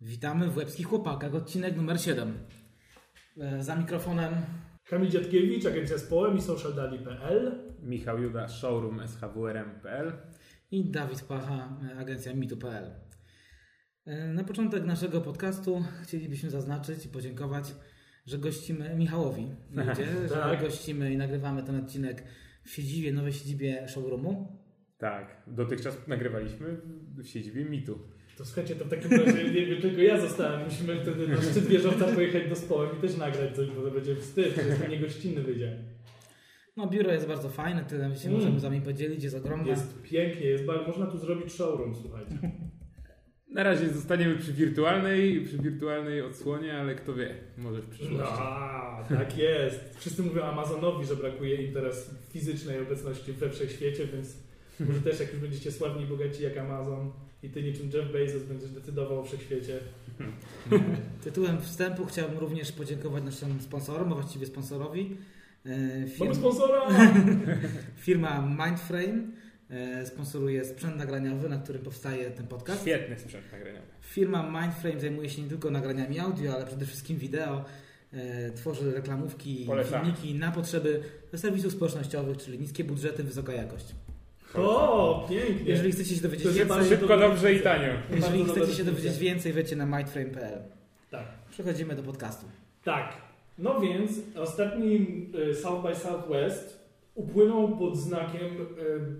Witamy w Łebskich Chłopakach, odcinek numer 7. E, Za mikrofonem Kamil Dziadkiewicz, Agencja Społem i socialdali.pl. Michał Juda, showroom shwrm.pl. i Dawid Pacha, e, agencja mitu.pl. E, Na początek naszego podcastu chcielibyśmy zaznaczyć i podziękować, że gościmy Michałowi. Ludzie, że Tak. gościmy i nagrywamy ten odcinek w siedzibie, nowej siedzibie showroomu. Tak, dotychczas nagrywaliśmy w siedzibie Mitu. To słuchajcie, to w takim razie nie wiem, tylko ja zostałem. Musimy wtedy na szczyt wieżowca pojechać do Społem i też nagrać coś, bo to będzie wstyd, że jest niegościnny wydział. No biuro jest bardzo fajne, tyle się Mm. możemy z wami podzielić, jest ogromne. Jest pięknie, jest bardzo, można tu zrobić showroom, słuchajcie. Na razie zostaniemy przy wirtualnej, przy wirtualnej odsłonie, ale kto wie, może w przyszłości. A, tak jest. Wszyscy mówią Amazonowi, że brakuje im teraz fizycznej obecności we wszechświecie, więc może też jak już będziecie sławni i bogaci jak Amazon i ty niczym Jeff Bezos będziesz decydował o wszechświecie. Tytułem wstępu chciałbym również podziękować naszym sponsorom, a właściwie sponsorowi. E, Mamy Firm, sponsora! firma Mindframe e, sponsoruje sprzęt nagraniowy, na którym powstaje ten podcast. Świetny sprzęt nagraniowy. Firma Mindframe zajmuje się nie tylko nagraniami audio, ale przede wszystkim wideo. E, Tworzy reklamówki i Polecamy. filmiki na potrzeby serwisów społecznościowych, czyli niskie budżety, wysoka jakość. O, pięknie! Jeżeli chcecie się dowiedzieć więcej, Szybko, dobrze i tanio. jeżeli chcecie się dowiedzieć więcej, wejdźcie na mindframe.pl. Tak. Przechodzimy do podcastu. Tak. No więc ostatni e, South by Southwest upłynął pod znakiem e,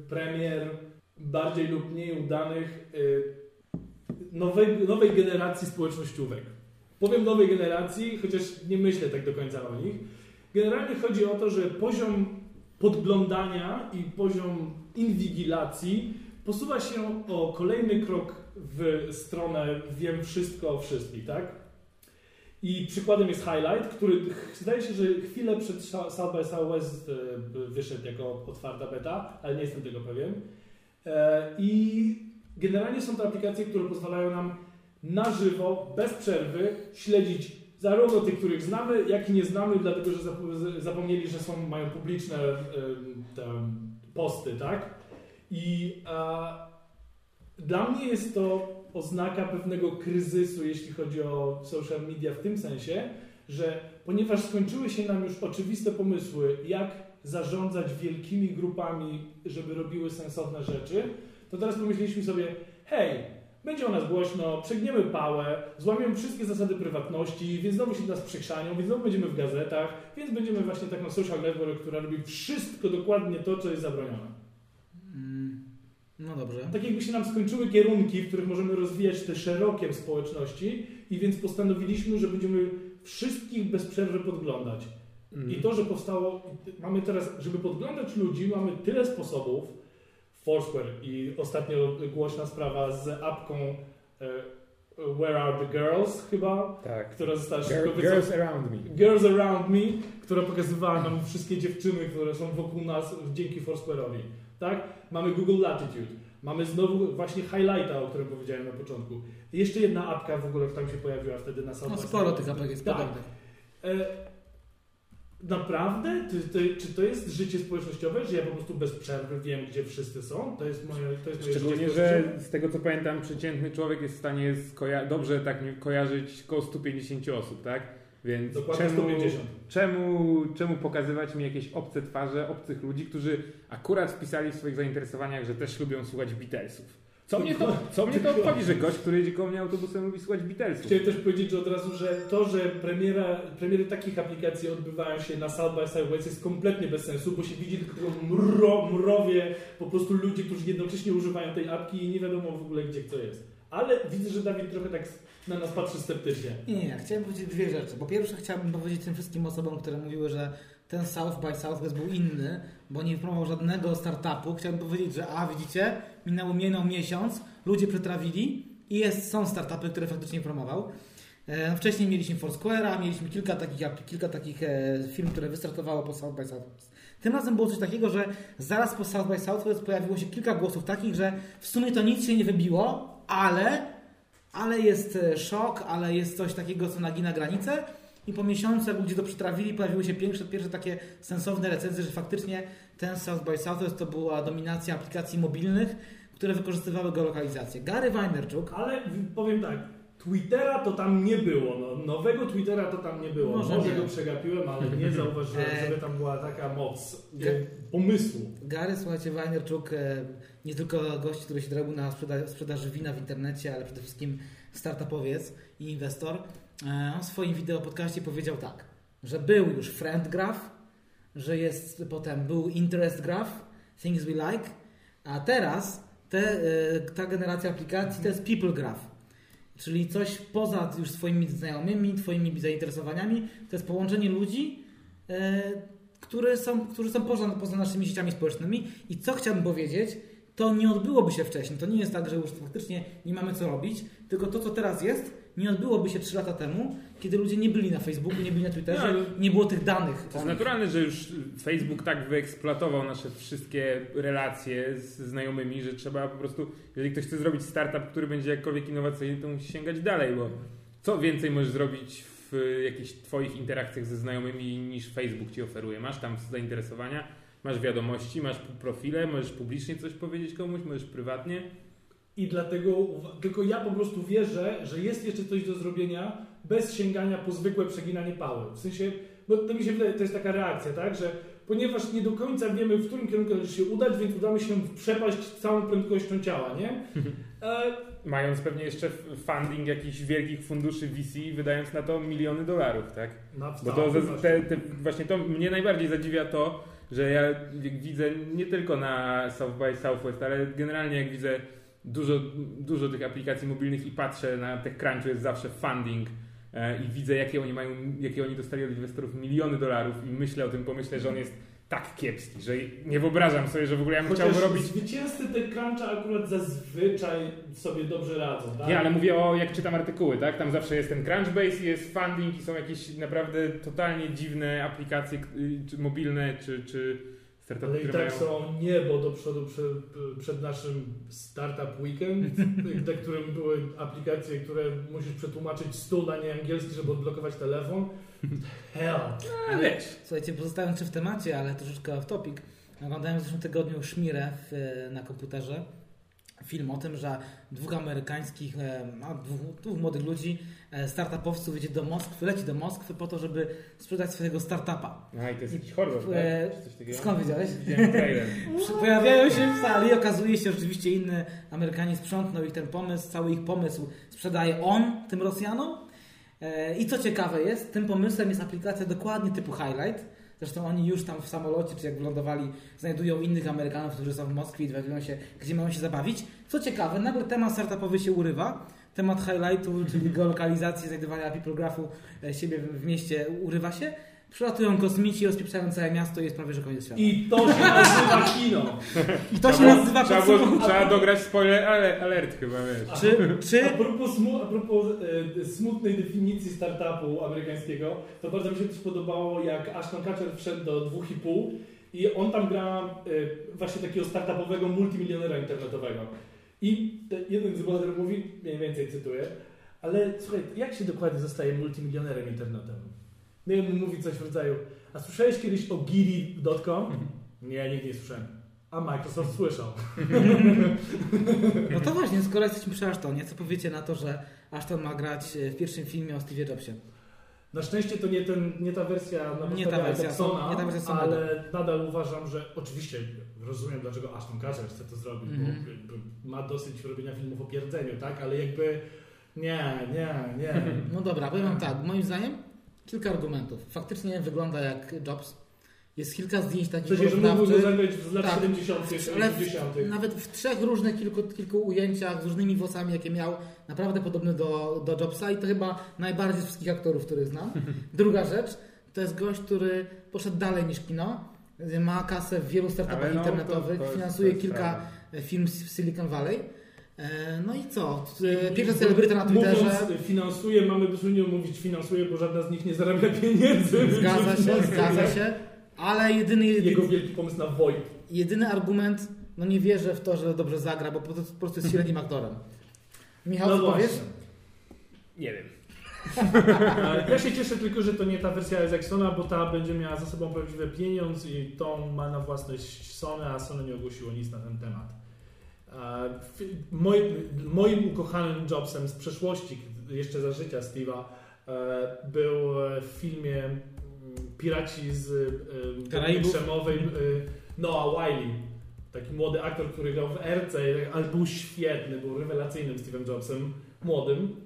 premier bardziej lub mniej udanych e, nowej, nowej generacji społecznościówek. Powiem nowej generacji, chociaż nie myślę tak do końca o nich. Generalnie chodzi o to, że poziom podglądania i poziom inwigilacji posuwa się o kolejny krok w stronę wiem wszystko o wszystkich, tak? I przykładem jest Highlight, który zdaje się, że chwilę przed South by Southwest e, wyszedł jako otwarta beta, ale nie jestem tego pewien. E, I generalnie są to aplikacje, które pozwalają nam na żywo, bez przerwy śledzić zarówno tych, których znamy, jak i nie znamy, dlatego że zap- zapomnieli, że są, mają publiczne te posty, tak? I dla mnie jest to oznaka pewnego kryzysu, jeśli chodzi o social media w tym sensie, że ponieważ skończyły się nam już oczywiste pomysły, jak zarządzać wielkimi grupami, żeby robiły sensowne rzeczy, to teraz pomyśleliśmy sobie, hej, będzie o nas głośno, przegniemy pałę, złamiemy wszystkie zasady prywatności, więc znowu się nas przekrzanią, więc znowu będziemy w gazetach, więc będziemy właśnie taką social network, która robi wszystko dokładnie to, co jest zabronione. Mm, No dobrze. Tak jakby się nam skończyły kierunki, w których możemy rozwijać te szerokie społeczności i więc postanowiliśmy, że będziemy wszystkich bez przerwy podglądać. Mhm. I to, że powstało, mamy teraz, żeby podglądać ludzi, mamy tyle sposobów. Foursquare i ostatnio głośna sprawa z apką e, Where Are the Girls chyba, Tak. która została szybko Girl, wycofana. girls around me. Girls Around Me, która pokazywała nam wszystkie dziewczyny, które są wokół nas dzięki Foursquare'owi. Tak? Mamy Google Latitude. Mamy znowu właśnie Highlighta, o którym powiedziałem na początku. I jeszcze jedna apka w ogóle tam się pojawiła wtedy na South No sporo tych apek jest Tak. podobnych. Naprawdę? Czy to, czy to jest życie społecznościowe, że ja po prostu bez przerwy wiem, gdzie wszyscy są? To jest moje, to jest moje Szczególnie, że z tego co pamiętam, przeciętny człowiek jest w stanie dobrze tak kojarzyć koło 150 osób, tak? Więc Dokładnie czemu, 150. czemu, czemu pokazywać mi jakieś obce twarze, obcych ludzi, którzy akurat wpisali w swoich zainteresowaniach, że też lubią słuchać Beatlesów? Co mnie to, co mnie to obchodzi, że gość, który jedzie koło mnie autobusem lubi słuchać Beatlesów? Chciałem też powiedzieć że od razu, że to, że premiera, premiery takich aplikacji odbywają się na South by Southwest jest kompletnie bez sensu, bo się widzi tylko mro, mrowie po prostu ludzi, którzy jednocześnie używają tej apki i nie wiadomo w ogóle gdzie kto jest. Ale widzę, że Dawid trochę tak na nas patrzy sceptycznie. Nie, nie, chciałem powiedzieć dwie rzeczy. Po pierwsze chciałbym powiedzieć tym wszystkim osobom, które mówiły, że ten South by Southwest był inny, bo nie promował żadnego startupu. Chciałbym powiedzieć, że a widzicie, minął, minął miesiąc, ludzie przetrawili i jest, są startupy, które faktycznie promował. E, no wcześniej mieliśmy Foursquare'a, mieliśmy kilka takich, kilka takich e, firm, które wystartowało po South by Southwest. Tym razem było coś takiego, że zaraz po South by Southwest pojawiło się kilka głosów takich, że w sumie to nic się nie wybiło, ale ale jest e, szok, ale jest coś takiego, co nagina granicę. I po miesiącu, jak ludzie to przytrawili, pojawiły się pierwsze, pierwsze takie sensowne recenzje, że faktycznie ten South by Southwest to była dominacja aplikacji mobilnych, które wykorzystywały geolokalizację. Gary Vaynerchuk, Ale powiem tak, Twittera to tam nie było, no, nowego Twittera to tam nie było. Może Może, nie. go przegapiłem, ale nie zauważyłem, E, żeby tam była taka moc Ga- e, pomysłu. Gary, słuchajcie, Weinerczuk e, nie tylko gość, który się drobił na sprzeda- sprzedaży wina w internecie, ale przede wszystkim startupowiec i inwestor. E, w swoim wideo podcaście powiedział tak, że był już friend graph, że jest potem był interest graph, things we like, a teraz te, e, ta generacja aplikacji to jest people graph. Czyli coś poza już swoimi znajomymi, twoimi zainteresowaniami, to jest połączenie ludzi, e, które są, którzy są poza, poza naszymi sieciami społecznymi. I co chciałbym powiedzieć, to nie odbyłoby się wcześniej. To nie jest tak, że już faktycznie nie mamy co robić, tylko to, co teraz jest, nie odbyłoby się 3 lata temu, kiedy ludzie nie byli na Facebooku, nie byli na Twitterze, No, nie było tych danych. To jest naturalne, że już Facebook tak wyeksploatował nasze wszystkie relacje z znajomymi, że trzeba po prostu, jeżeli ktoś chce zrobić startup, który będzie jakkolwiek innowacyjny, to musi sięgać dalej, bo co więcej możesz zrobić w jakichś Twoich interakcjach ze znajomymi niż Facebook Ci oferuje? Masz tam zainteresowania, masz wiadomości, masz profile, możesz publicznie coś powiedzieć komuś, możesz prywatnie. I dlatego tylko ja po prostu wierzę, że jest jeszcze coś do zrobienia bez sięgania po zwykłe przeginanie pały. W sensie, bo to mi się wydaje, to jest taka reakcja, tak, że ponieważ nie do końca wiemy, w którym kierunku należy się udać, więc udamy się w przepaść całą prędkością ciała, nie? E, Mając pewnie jeszcze funding jakichś wielkich funduszy VC, wydając na to miliony dolarów, tak? na Bo to te, te, właśnie to mnie najbardziej zadziwia to, że ja widzę nie tylko na South by Southwest, ale generalnie jak widzę dużo, dużo tych aplikacji mobilnych i patrzę na TechCrunchu jest zawsze funding e, i widzę jakie oni mają, jakie oni dostali od inwestorów miliony dolarów i myślę o tym, pomyślę, że on jest tak kiepski, że nie wyobrażam sobie, że w ogóle ja bym Chociaż chciał robić zwycięzcy te cruncha akurat zazwyczaj sobie dobrze radzą, tak? Nie, ale mówię o jak czytam artykuły, tak? Tam zawsze jest ten Crunchbase, jest funding i są jakieś naprawdę totalnie dziwne aplikacje y, czy mobilne, czy, czy startupy, Ale i tak mają... są niebo do przodu przed, przed naszym Startup Weekend, na którym były aplikacje, które musisz przetłumaczyć stół na nieangielski, żeby odblokować telefon. Hell. A wiesz, Słuchajcie, pozostając w temacie, ale troszeczkę off topic, oglądałem w zeszłym tygodniu Szmirę w, na komputerze. Film o tym, że dwóch amerykańskich, e, a dwóch, dwóch młodych ludzi, e, startupowców jedzie do Moskwy, leci do Moskwy po to, żeby sprzedać swojego startupa. a i to jest jakiś horror, E, tak? Takiego? Skąd wiedziałeś? Pojawiają się w sali, okazuje się, że rzeczywiście inny Amerykanin sprzątnął ich ten pomysł, cały ich pomysł sprzedaje on tym Rosjanom. E, I co ciekawe jest, tym pomysłem jest aplikacja dokładnie typu Highlight. Zresztą oni już tam w samolocie, czy jak wylądowali, znajdują innych Amerykanów, którzy są w Moskwie i dowiadują się, gdzie mają się zabawić. Co ciekawe, nagle temat startupowy się urywa. Temat highlightu, czyli geolokalizacji, znajdowania peoplegraphu e, siebie w mieście urywa się. Przylatują kosmici, rozpieprzają całe miasto i jest prawie że koniec świata. I to się nazywa kino. I to się Trzeba- nazywa trzeba, było, trzeba dograć spoiler ale- alert chyba, wiesz. Czy, czy A propos, smu, a propos e, smutnej definicji startupu amerykańskiego, to bardzo mi się też podobało, jak Ashton Kutcher wszedł do 2,5 i on tam gra e, właśnie takiego startupowego multimilionera internetowego. I te, jeden z bohaterów mówi, mniej więcej cytuję, ale słuchaj, jak się dokładnie zostaje multimilionerem internetowym? No i on mówi coś w rodzaju, a słyszałeś kiedyś o Giri.com? Nie, nigdy nie słyszałem. A Microsoft słyszał. No to właśnie, skoro jesteśmy przy Ashtonie, co powiecie na to, że Ashton ma grać e, w pierwszym filmie o Steve Jobsie? Na szczęście to nie, ten, nie ta wersja na Nie ta wersja, Isaacona, nie ta wersja ale nadal uważam, że oczywiście rozumiem, dlaczego Ashton Kutcher chce to zrobić, Mhm. bo jakby ma dosyć robienia filmów o pierdzeniu, tak? Ale jakby nie, nie, nie. No dobra, powiem tak, moim zdaniem kilka argumentów. Faktycznie wygląda jak Jobs. Jest kilka zdjęć W takich sensie, że mógłby go porównawczych. zagrać z lat Tak. 70., Ale 80. w, nawet w trzech różnych kilku, kilku ujęciach z różnymi włosami, jakie miał, naprawdę podobny do, do Jobsa i to chyba najbardziej z wszystkich aktorów, których znam. Druga rzecz, to jest gość, który poszedł dalej niż kino, ma kasę w wielu startupach no, to- internetowych, to jest- finansuje to kilka firm w Silicon Valley. E, No i co? E, Pierwsza celebryta na Twitterze. Mówiąc finansuje, mamy dosłownie mówić finansuje, bo żadna z nich nie zarabia pieniędzy. Zgadza się, zgadza się. Ale jedyny, Jego wielki pomysł na VoIP. jedyny argument, no nie wierzę w to, że dobrze zagra, bo po prostu, jest średnim aktorem. Michał, No co powiesz? Nie wiem. Ja się cieszę tylko, że to nie ta wersja Exona, bo ta będzie miała za sobą prawdziwy pieniądz i tą ma na własność Sony, a Sony nie ogłosiło nic na ten temat. Moim, moim ukochanym Jobsem z przeszłości, jeszcze za życia Steve'a, e, był e, w filmie mm, Piraci z e, Karaibów? Krzemowej e, Noah Wiley. Taki młody aktor, który grał w RC, ale był świetny, był rewelacyjnym Steve'em Jobsem. Młodym,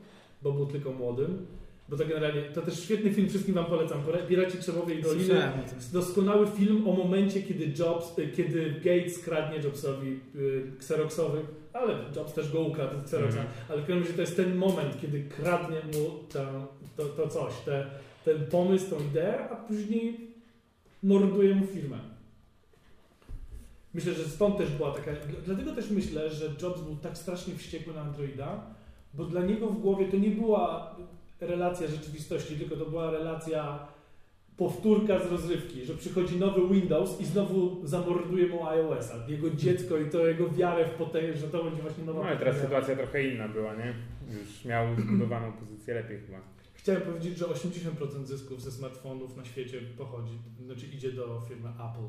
bo był tylko młodym. Bo to generalnie, to też świetny film, wszystkim wam polecam. Piraci Krzemowej Doliny. Doskonały film o momencie, kiedy Jobs, y, kiedy Gates kradnie Jobsowi y, Xeroxowy, ale Jobs też go ukradł z Xeroxa, Mhm. ale w każdym razie to jest ten moment, kiedy kradnie mu ta, to, to coś, te, ten pomysł, tą ideę, a później morduje mu firmę. Myślę, że stąd też była taka. Dlatego też myślę, że Jobs był tak strasznie wściekły na Androida, bo dla niego w głowie to nie była relacja rzeczywistości, tylko to była relacja powtórka z rozrywki, że przychodzi nowy Windows i znowu zamorduje mu iOS-a. Jego dziecko i to jego wiarę w potęgę, że to będzie właśnie nowa No ale teraz sytuacja trochę inna była, nie? Już miał zbudowaną pozycję lepiej chyba. Chciałem powiedzieć, że 80% zysków ze smartfonów na świecie pochodzi, znaczy idzie do firmy Apple.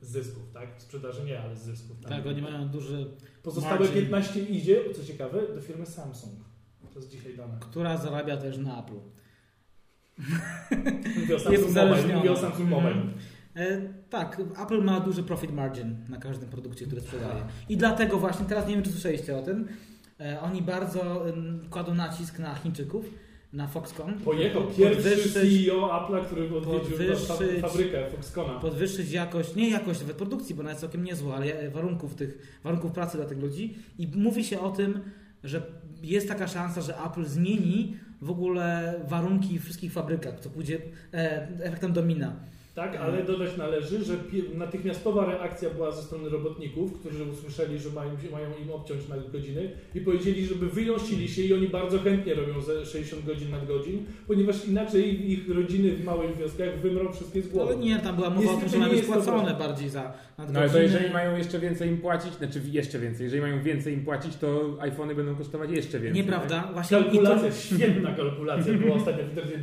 Z zysków, tak? Sprzedaży nie, ale z zysków. Tak, oni mają duży, Pozostałe margin. 15 idzie, co ciekawe, do firmy Samsung. To jest dzisiaj dane. która zarabia też na Apple. Mówię o Jest Samsung Mobile. Mówię o Samsung Mobile. Mhm. E, tak, Apple ma duży profit margin na każdym produkcie, który sprzedaje. I dlatego właśnie, teraz nie wiem, czy słyszeliście o tym, e, oni bardzo kładą nacisk na Chińczyków, na Foxconn. Pojechał pierwszy Podwyższyć- CEO Apple'a, który odwiedził fabrykę Foxconna. podwyższyć jakość, nie jakość nawet produkcji, bo ona jest całkiem niezła, ale e, warunków tych, warunków pracy dla tych ludzi i mówi się o tym, że jest taka szansa, że Apple zmieni w ogóle warunki w wszystkich fabrykach, co pójdzie e, efektem domina. Tak, ale dodać należy, że natychmiastowa reakcja była ze strony robotników, którzy usłyszeli, że mają, mają im obciąć na godziny i powiedzieli, żeby wynosili się i oni bardzo chętnie robią ze 60 godzin nadgodzin, ponieważ inaczej ich rodziny w małych wioskach wymrą wszystkie z Ale głowy. nie, tam była mowa o tym, że mają być płacone bardziej za No ale to nadgodziny. jeżeli mają jeszcze więcej im płacić, znaczy jeszcze więcej, jeżeli mają więcej im płacić, to iPhony będą kosztować jeszcze więcej. Nieprawda, właśnie i to, Kalkulacja, świetna kalkulacja była ostatnio w internecie.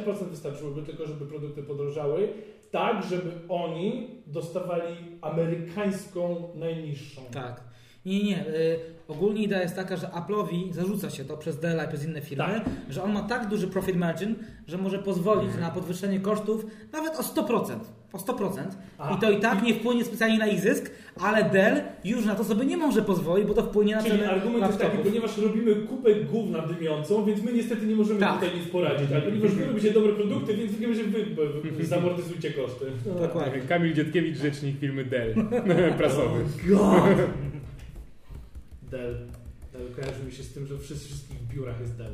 20% wystarczyłoby tylko, żeby produkty podrożały, tak, żeby oni dostawali amerykańską najniższą. Tak. Nie, nie. Y, ogólnie idea jest taka, że Apple'owi zarzuca się to przez Dell i przez inne firmy, Tak. że on ma tak duży profit margin, że może pozwolić Mhm. na podwyższenie kosztów nawet o 100%. O 100%. Aha. I to i tak nie wpłynie specjalnie na ich zysk, ale Dell już na to sobie nie może pozwolić, bo to wpłynie na Czyli ceny argument jest taki, laptopów. ponieważ robimy kupę gówna dymiącą, więc my niestety nie możemy Tak. tutaj nic poradzić. Ale ponieważ wy robicie dobre produkty, więc w takim razie wy, wy, wy zamortyzujcie koszty. Dokładnie. Kamil Dziadkiewicz, rzecznik firmy Dell prasowy. God. Dell. Dell kojarzy mi się z tym, że w wszys- wszystkich biurach jest Dell.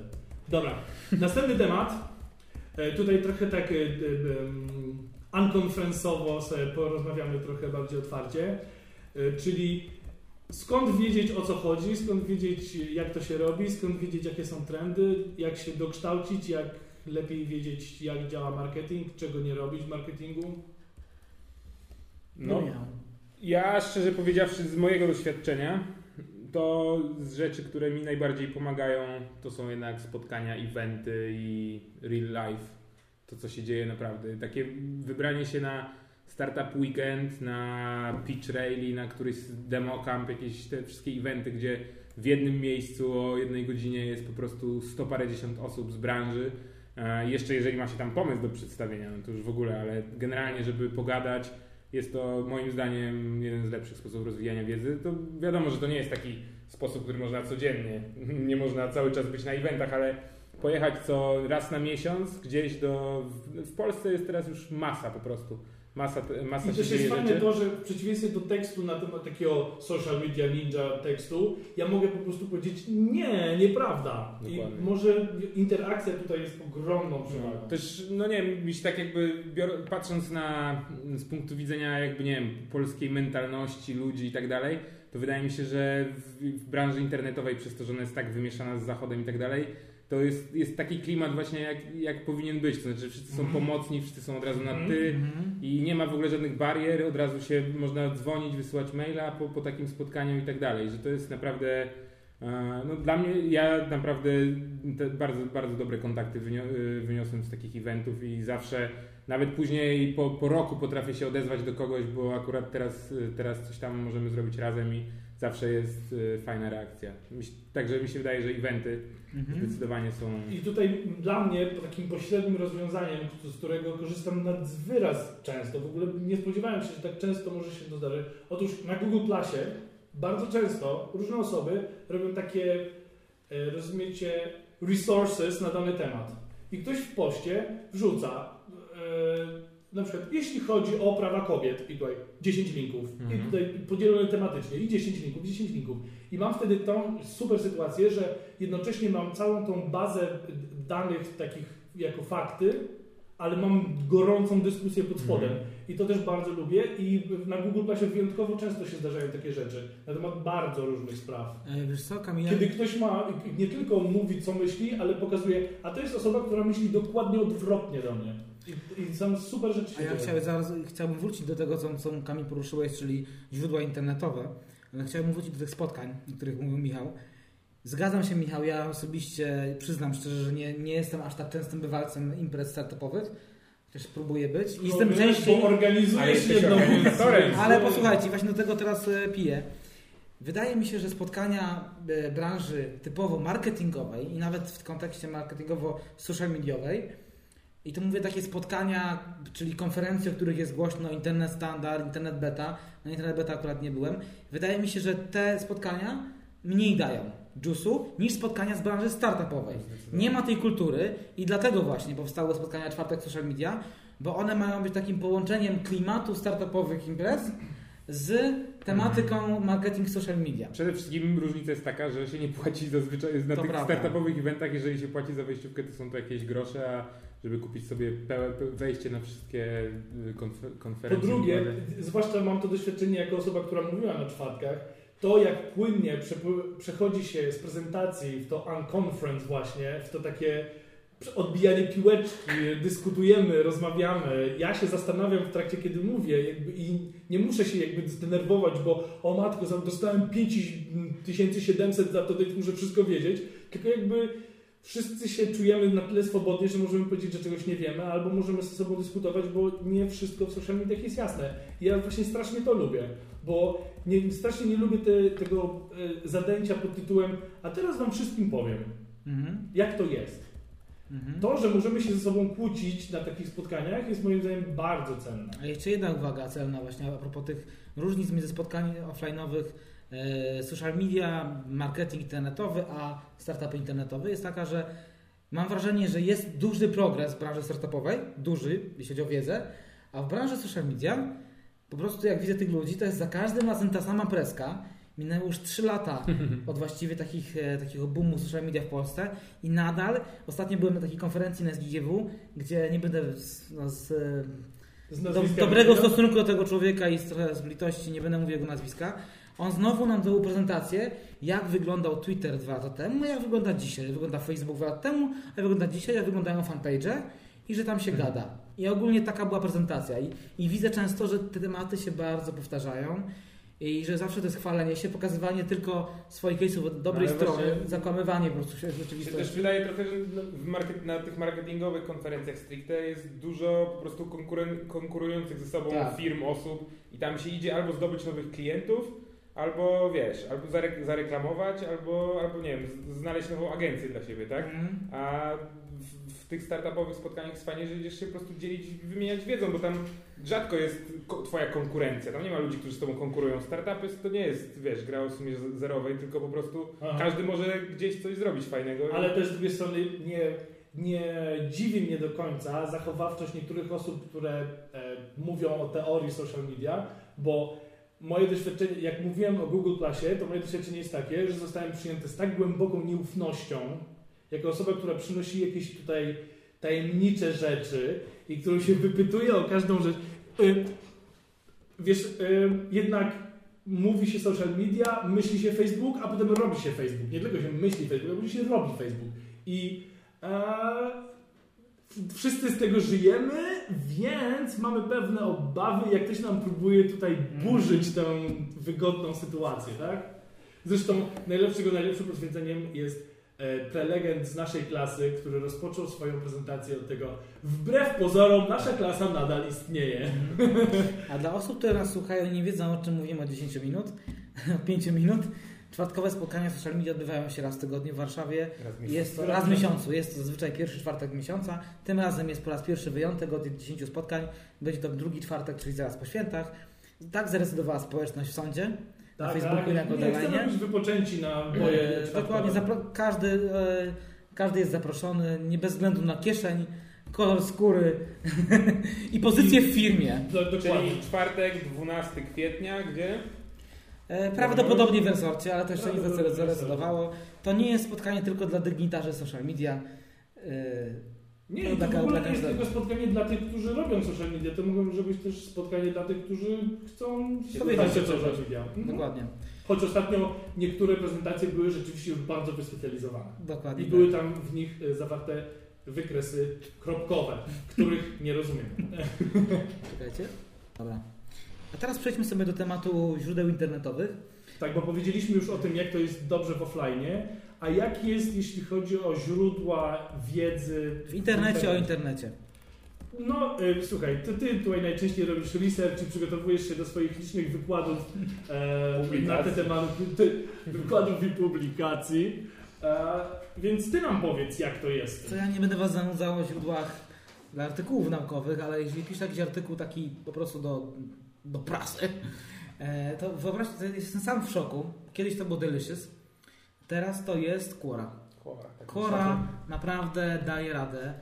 Dobra, następny temat. E, Tutaj trochę tak e, e, em, unconference'owo sobie porozmawiamy trochę bardziej otwarcie. E, Czyli skąd wiedzieć o co chodzi, skąd wiedzieć jak to się robi, skąd wiedzieć jakie są trendy, jak się dokształcić, jak lepiej wiedzieć jak działa marketing, czego nie robić w marketingu. No, ja szczerze powiedziawszy z mojego doświadczenia, to z rzeczy, które mi najbardziej pomagają, to są jednak spotkania, eventy i real life. To, co się dzieje naprawdę. Takie wybranie się na Startup Weekend, na Pitch Rally, na któryś demo camp, jakieś te wszystkie eventy, gdzie w jednym miejscu o jednej godzinie jest po prostu sto parędziesiąt osób z branży. E, Jeszcze jeżeli ma się tam pomysł do przedstawienia, no to już w ogóle, ale generalnie, żeby pogadać, jest to moim zdaniem jeden z lepszych sposobów rozwijania wiedzy. To wiadomo, że to nie jest taki sposób, który można codziennie, nie można cały czas być na eventach, ale pojechać co raz na miesiąc gdzieś do... W Polsce jest teraz już masa po prostu. Masa, masa I się też jest fajne to, że w przeciwieństwie do tekstu na temat takiego social media ninja tekstu, ja mogę po prostu powiedzieć nie, nieprawda. I Dokładnie. może interakcja tutaj jest ogromną przewagą. No, też, no nie wiem, mi się tak jakby bior, patrząc na z punktu widzenia jakby, nie wiem, polskiej mentalności ludzi i tak dalej, to wydaje mi się, że w, w branży internetowej, przez to, że ona jest tak wymieszana z zachodem i tak dalej, to jest, jest taki klimat właśnie jak, jak powinien być, to znaczy wszyscy są Mhm. pomocni, wszyscy są od razu na ty Mhm. i nie ma w ogóle żadnych barier, od razu się można dzwonić, wysyłać maila po, po takim spotkaniu i tak dalej, że to jest naprawdę e, no dla mnie, ja naprawdę bardzo, bardzo dobre kontakty y, wyniosłem z takich eventów i zawsze, nawet później po, po roku potrafię się odezwać do kogoś, bo akurat teraz, y, teraz coś tam możemy zrobić razem i zawsze jest y, fajna reakcja. Także mi się wydaje, że eventy Mhm. zdecydowanie są... I tutaj dla mnie takim pośrednim rozwiązaniem, z którego korzystam nad wyraz często, w ogóle nie spodziewałem się, że tak często może się to zdarzyć. Otóż na Google Plusie bardzo często różne osoby robią takie, e, rozumiecie, resources na dany temat. I ktoś w poście wrzuca e, na przykład, jeśli chodzi o prawa kobiet, i tutaj 10 linków, i Mhm. tutaj podzielone tematycznie, i 10 linków, 10 linków. I mam wtedy tą super sytuację, że jednocześnie mam całą tą bazę danych takich jako fakty, ale mam gorącą dyskusję pod spodem. Mhm. I to też bardzo lubię i na Google Plusie wyjątkowo często się zdarzają takie rzeczy na temat bardzo różnych spraw. E, Wiesz co, Kamila? Kiedy ktoś ma, nie tylko mówi co myśli, ale pokazuje, a to jest osoba, która myśli dokładnie odwrotnie do mnie. I, i są super rzeczy się A ja chciałem, zaraz, chciałbym wrócić do tego, co, co Kamil poruszyłeś, czyli źródła internetowe. Ale chciałbym wrócić do tych spotkań, o których mówił Michał. Zgadzam się, Michał, ja osobiście przyznam szczerze, że nie, nie jestem aż tak częstym bywalcem imprez startupowych. Też próbuję być. I No jestem wiesz, częściej... Bo organizujesz jedną. Ale posłuchajcie, właśnie do tego teraz e, piję. Wydaje mi się, że spotkania e, branży typowo marketingowej i nawet w kontekście marketingowo-social mediowej, i to mówię takie spotkania, czyli konferencje, o których jest głośno, internet standard, internet beta, na internet beta akurat nie byłem, wydaje mi się, że te spotkania mniej dają juice'u niż spotkania z branży startupowej. Nie ma tej kultury i dlatego właśnie powstały spotkania czwartek social media, bo one mają być takim połączeniem klimatu startupowych imprez z tematyką marketing social media. Przede wszystkim różnica jest taka, że się nie płaci zazwyczaj na To tych prawda. startupowych eventach, jeżeli się płaci za wejściówkę, to są to jakieś grosze, a żeby kupić sobie wejście na wszystkie y, konfer- Po konferencje. drugie, zwłaszcza mam to doświadczenie jako osoba, która mówiła na czwartkach, to jak płynnie przechodzi się z prezentacji w to unconference właśnie, w to takie odbijanie piłeczki, dyskutujemy, rozmawiamy. Ja się zastanawiam w trakcie, kiedy mówię jakby, i nie muszę się jakby zdenerwować, bo o matko, dostałem 5700 za to, to muszę wszystko wiedzieć, tylko jakby wszyscy się czujemy na tyle swobodnie, że możemy powiedzieć, że czegoś nie wiemy, albo możemy ze sobą dyskutować, bo nie wszystko w social mediach jest jasne. Ja właśnie strasznie to lubię, bo nie, strasznie nie lubię te, tego e, zadęcia pod tytułem a teraz wam wszystkim powiem, Mhm. jak to jest. Mhm. To, że możemy się ze sobą kłócić na takich spotkaniach jest moim zdaniem bardzo cenne. A jeszcze jedna uwaga celna właśnie a propos tych różnic między spotkań offline'owych, social media, marketing internetowy, a startupy internetowe jest taka, że mam wrażenie, że jest duży progres w branży startupowej, duży, jeśli chodzi o wiedzę, a w branży social media po prostu jak widzę tych ludzi, to jest za każdym razem ta sama preska. Minęły już 3 lata od właściwie takich, e, takiego boomu social media w Polsce i nadal, ostatnio byłem na takiej konferencji na SGGW, gdzie nie będę z, no, z, e, Z do, dobrego Wojtka. stosunku do tego człowieka i z, trochę z litości nie będę mówił jego nazwiska. On znowu nam dał prezentację, jak wyglądał Twitter dwa lata temu, jak wygląda dzisiaj, jak wygląda Facebook dwa lata temu, jak wygląda dzisiaj, jak wyglądają fanpage i że tam się gada. I ogólnie taka była prezentacja. I, I widzę często, że te tematy się bardzo powtarzają i że zawsze to jest chwalenie się, pokazywanie tylko swoich case'ów od dobrej Ale strony, właśnie- zakłamywanie po prostu się rzeczywistości. też wydaje trochę, że no, market, na tych marketingowych konferencjach stricte jest dużo po prostu konkuren- konkurujących ze sobą Tak. firm, osób i tam się idzie albo zdobyć nowych klientów, albo wiesz, albo zarek- zareklamować, albo, albo nie wiem, znaleźć nową agencję dla siebie, tak? Mhm. A w, w tych startupowych spotkaniach jest fajnie, że się po prostu dzielić, wymieniać wiedzą, bo tam rzadko jest ko- twoja konkurencja. Tam nie ma ludzi, którzy z tobą konkurują. Startupy to nie jest, wiesz, gra o sumie zerowej, tylko po prostu Aha. każdy może gdzieś coś zrobić fajnego. Ale też z drugiej strony nie, nie dziwi mnie do końca zachowawczość niektórych osób, które e, mówią o teorii social media, bo moje doświadczenie, jak mówiłem o Google Plusie, to moje doświadczenie jest takie, że zostałem przyjęty z tak głęboką nieufnością, jako osoba, która przynosi jakieś tutaj tajemnicze rzeczy i którą się wypytuje o każdą rzecz. Y, Wiesz, y, jednak mówi się social media, myśli się Facebook, a potem robi się Facebook. Nie tylko się myśli Facebook, ale się robi Facebook. I wszyscy z tego żyjemy, więc mamy pewne obawy, jak ktoś nam próbuje tutaj burzyć tę wygodną sytuację, tak? Zresztą najlepszego, najlepszym potwierdzeniem jest e, prelegent z naszej klasy, który rozpoczął swoją prezentację od tego wbrew pozorom nasza klasa nadal istnieje. A dla osób, które nas słuchają i nie wiedzą, o czym mówimy od 10 minut, od 5 minut. Czwartkowe spotkania social media odbywają się raz w tygodniu w Warszawie. Raz w miesiącu. Jest to raz w miesiącu, jest to zazwyczaj pierwszy czwartek miesiąca. Tym razem jest po raz pierwszy wyjątek od 10 spotkań. Będzie to drugi czwartek, czyli zaraz po świętach. Tak zadecydowała społeczność w sądzie. Na Facebooku i na Tak, Nie chcemy Godalenie. być wypoczęci na boje E. Dokładnie, każdy, e, każdy jest zaproszony, nie bez względu na kieszeń, kolor skóry i pozycję w firmie. Do, dokładnie. Czyli czwartek, 12 kwietnia, gdzie? E, Prawdopodobnie w resorcie, ale to jeszcze nie zadecydowało. To nie jest spotkanie tylko dla dygnitarzy social media. E, Nie, To to, taka- w ogóle nie jest tylko spotkanie dla tych, którzy robią social media, to mogą być też spotkanie dla tych, którzy chcą się Dowiedzieć się social media. Mhm. Dokładnie, Choć ostatnio niektóre prezentacje były rzeczywiście już bardzo wyspecjalizowane. dokładnie. I były tam w nich e, zawarte wykresy kropkowe, których nie rozumiem. Czekajcie. Dobra. A teraz przejdźmy sobie do tematu źródeł internetowych. Tak, bo powiedzieliśmy już o tym, jak to jest dobrze w offline, a jak jest, jeśli chodzi o źródła wiedzy W internecie o internecie. No, y, słuchaj, to ty tutaj najczęściej robisz research i przygotowujesz się do swoich licznych wykładów e, na te tematy, ty, wykładów i publikacji. E, więc ty nam powiedz, jak to jest. Co ja nie będę Was zanudzał o źródłach dla artykułów naukowych, ale jeżeli piszę jakiś artykuł taki po prostu do, do prasy, e, to wyobraźcie sobie, jestem sam w szoku. Kiedyś to było Delicious, teraz to jest Quora. Quora. tak Quora naprawdę daje radę.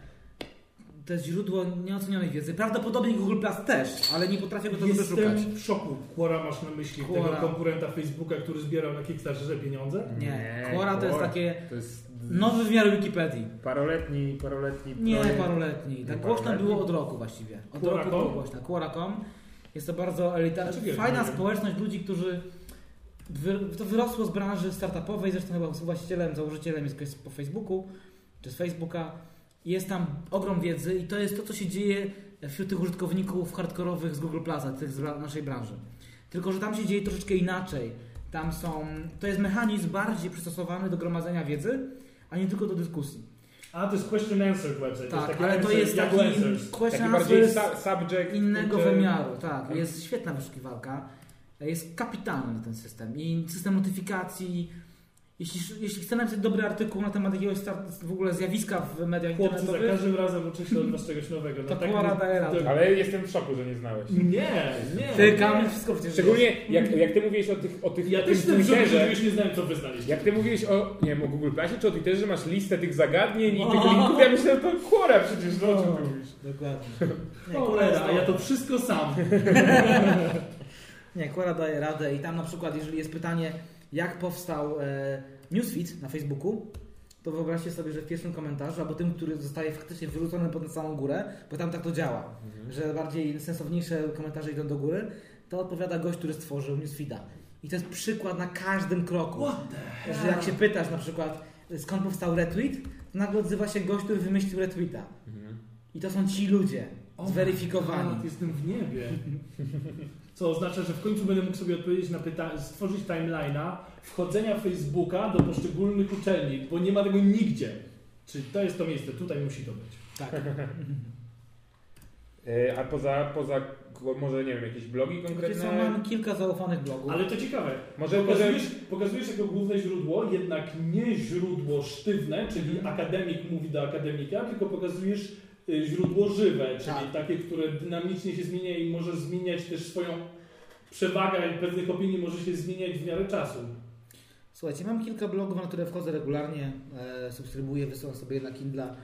To jest źródło nieocenionej wiedzy. Prawdopodobnie Google Plus też, ale nie potrafię go tego wyszukać. Jestem w szoku. Quora masz na myśli Quora. tego konkurenta Facebooka, który zbierał na Kickstarterze pieniądze? Nie, Nie, Quora to jest Quora. takie To jest nowy wymiar Wikipedii. paroletni, paroletni Nie, paroletni. Tak Nie głośno paroletni? było od roku właściwie. Od roku Quora.com? było głośno. Quora.com. Jest to bardzo elitarna, Dlaczego? fajna społeczność ludzi, którzy wy, to wyrosło z branży startupowej, zresztą chyba właścicielem, założycielem jest ktoś po Facebooku, czy z Facebooka. Jest tam ogrom wiedzy i to jest to, co się dzieje wśród tych użytkowników hardkorowych z Google Plaza, tych z naszej branży. Tylko, że tam się dzieje troszeczkę inaczej. Tam są, to jest mechanizm bardziej przystosowany do gromadzenia wiedzy, a nie tylko do dyskusji. A, to jest question answer website. Tak, to jest taki ale to answer, jest taki Answers. Taki question bardziej answers su- subject. innego kurczę, wymiaru. Tak, jest świetna wyszukiwarka. Jest kapitalny ten system i system notyfikacji. Jeśli, jeśli chcę napisać dobry artykuł na temat jakiegoś start, w ogóle zjawiska w mediach Chłopcy, za internetowych, każdym razem uczę się od was czegoś nowego. No To tak daje radę. to- Ale jestem w szoku, że nie znałeś. Nie, nie. ty. Kamil wszystko przecież Szczególnie jak, jak ty mówiłeś o tych, o tych Ja o też jestem w szoku, że już nie znałem, co wy znaliście. jak ty mówiłeś o, nie wiem, o Google Plusie czy o Twitterze, że masz listę tych zagadnień i O. tych linków, ja myślę, że to Quora przecież, no o czym O. ty mówisz? Dokładnie. Nie, Cholera, a ja to wszystko sam. Nie, Quora daje radę i tam na przykład, jeżeli jest pytanie, jak powstał e, newsfeed na Facebooku, to wyobraźcie sobie, że w pierwszym komentarzu, albo tym, który zostaje faktycznie wyrzucony pod samą górę, bo tam tak to działa, że bardziej sensowniejsze komentarze idą do góry, to odpowiada gość, który stworzył newsfeeda. I to jest przykład na każdym kroku. Że jak się pytasz na przykład, skąd powstał retweet, to nagle odzywa się gość, który wymyślił retweeta. I to są ci ludzie, zweryfikowani. A, jestem w niebie. Co oznacza, że w końcu będę mógł sobie odpowiedzieć na pytanie, stworzyć timeline'a wchodzenia Facebooka do poszczególnych uczelni, bo nie ma tego nigdzie. Czy to jest to miejsce, tutaj musi to być. Tak. E, A poza, poza, może nie wiem, jakieś blogi konkretne? co, mam kilka zaufanych blogów. Ale to ciekawe. Może, może, Pokazujesz, pokazujesz jako główne źródło, jednak nie źródło sztywne, czyli akademik mówi do akademika, tylko pokazujesz źródło żywe, czyli Tak. takie, które dynamicznie się zmienia i może zmieniać też swoją przewagę pewnych opinii, może się zmieniać w miarę czasu. Słuchajcie, mam kilka blogów, na które wchodzę regularnie, e, subskrybuję, wysyłam sobie na Kindle.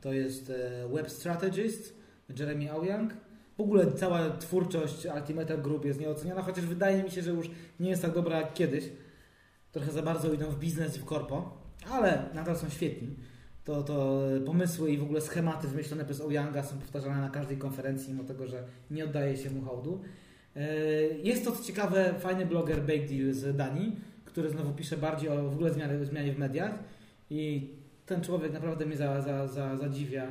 To jest e, Web Strategist, Jeremy Aouyang. W ogóle cała twórczość Ultimate Group jest nieoceniana, chociaż wydaje mi się, że już nie jest tak dobra jak kiedyś. Trochę za bardzo idą w biznes i w korpo, ale nadal są świetni. To, to pomysły i w ogóle schematy wymyślone przez Aouyanga są powtarzane na każdej konferencji, mimo tego, że nie oddaje się mu hołdu. E, Jest to co ciekawe, fajny bloger Bake Deal z Danii, który znowu pisze bardziej o w ogóle zmianie, zmianie w mediach i ten człowiek naprawdę mnie za, za, za, zadziwia.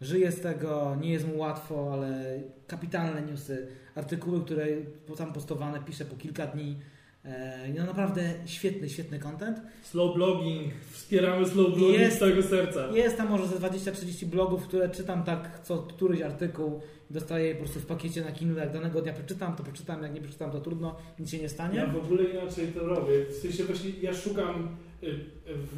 Żyje z tego, nie jest mu łatwo, ale kapitalne newsy, artykuły, które tam postowane pisze po kilka dni. E, No naprawdę świetny, świetny content. Slow blogging, wspieramy slow blogging Jest. z całego serca. Jest tam może ze 20-30 blogów, które czytam tak co któryś artykuł dostaję je po prostu w pakiecie na Kindle. Jak danego dnia przeczytam, to przeczytam, jak nie przeczytam, to trudno, nic się nie stanie. Ja w ogóle inaczej to robię. W sensie właśnie ja szukam y, w,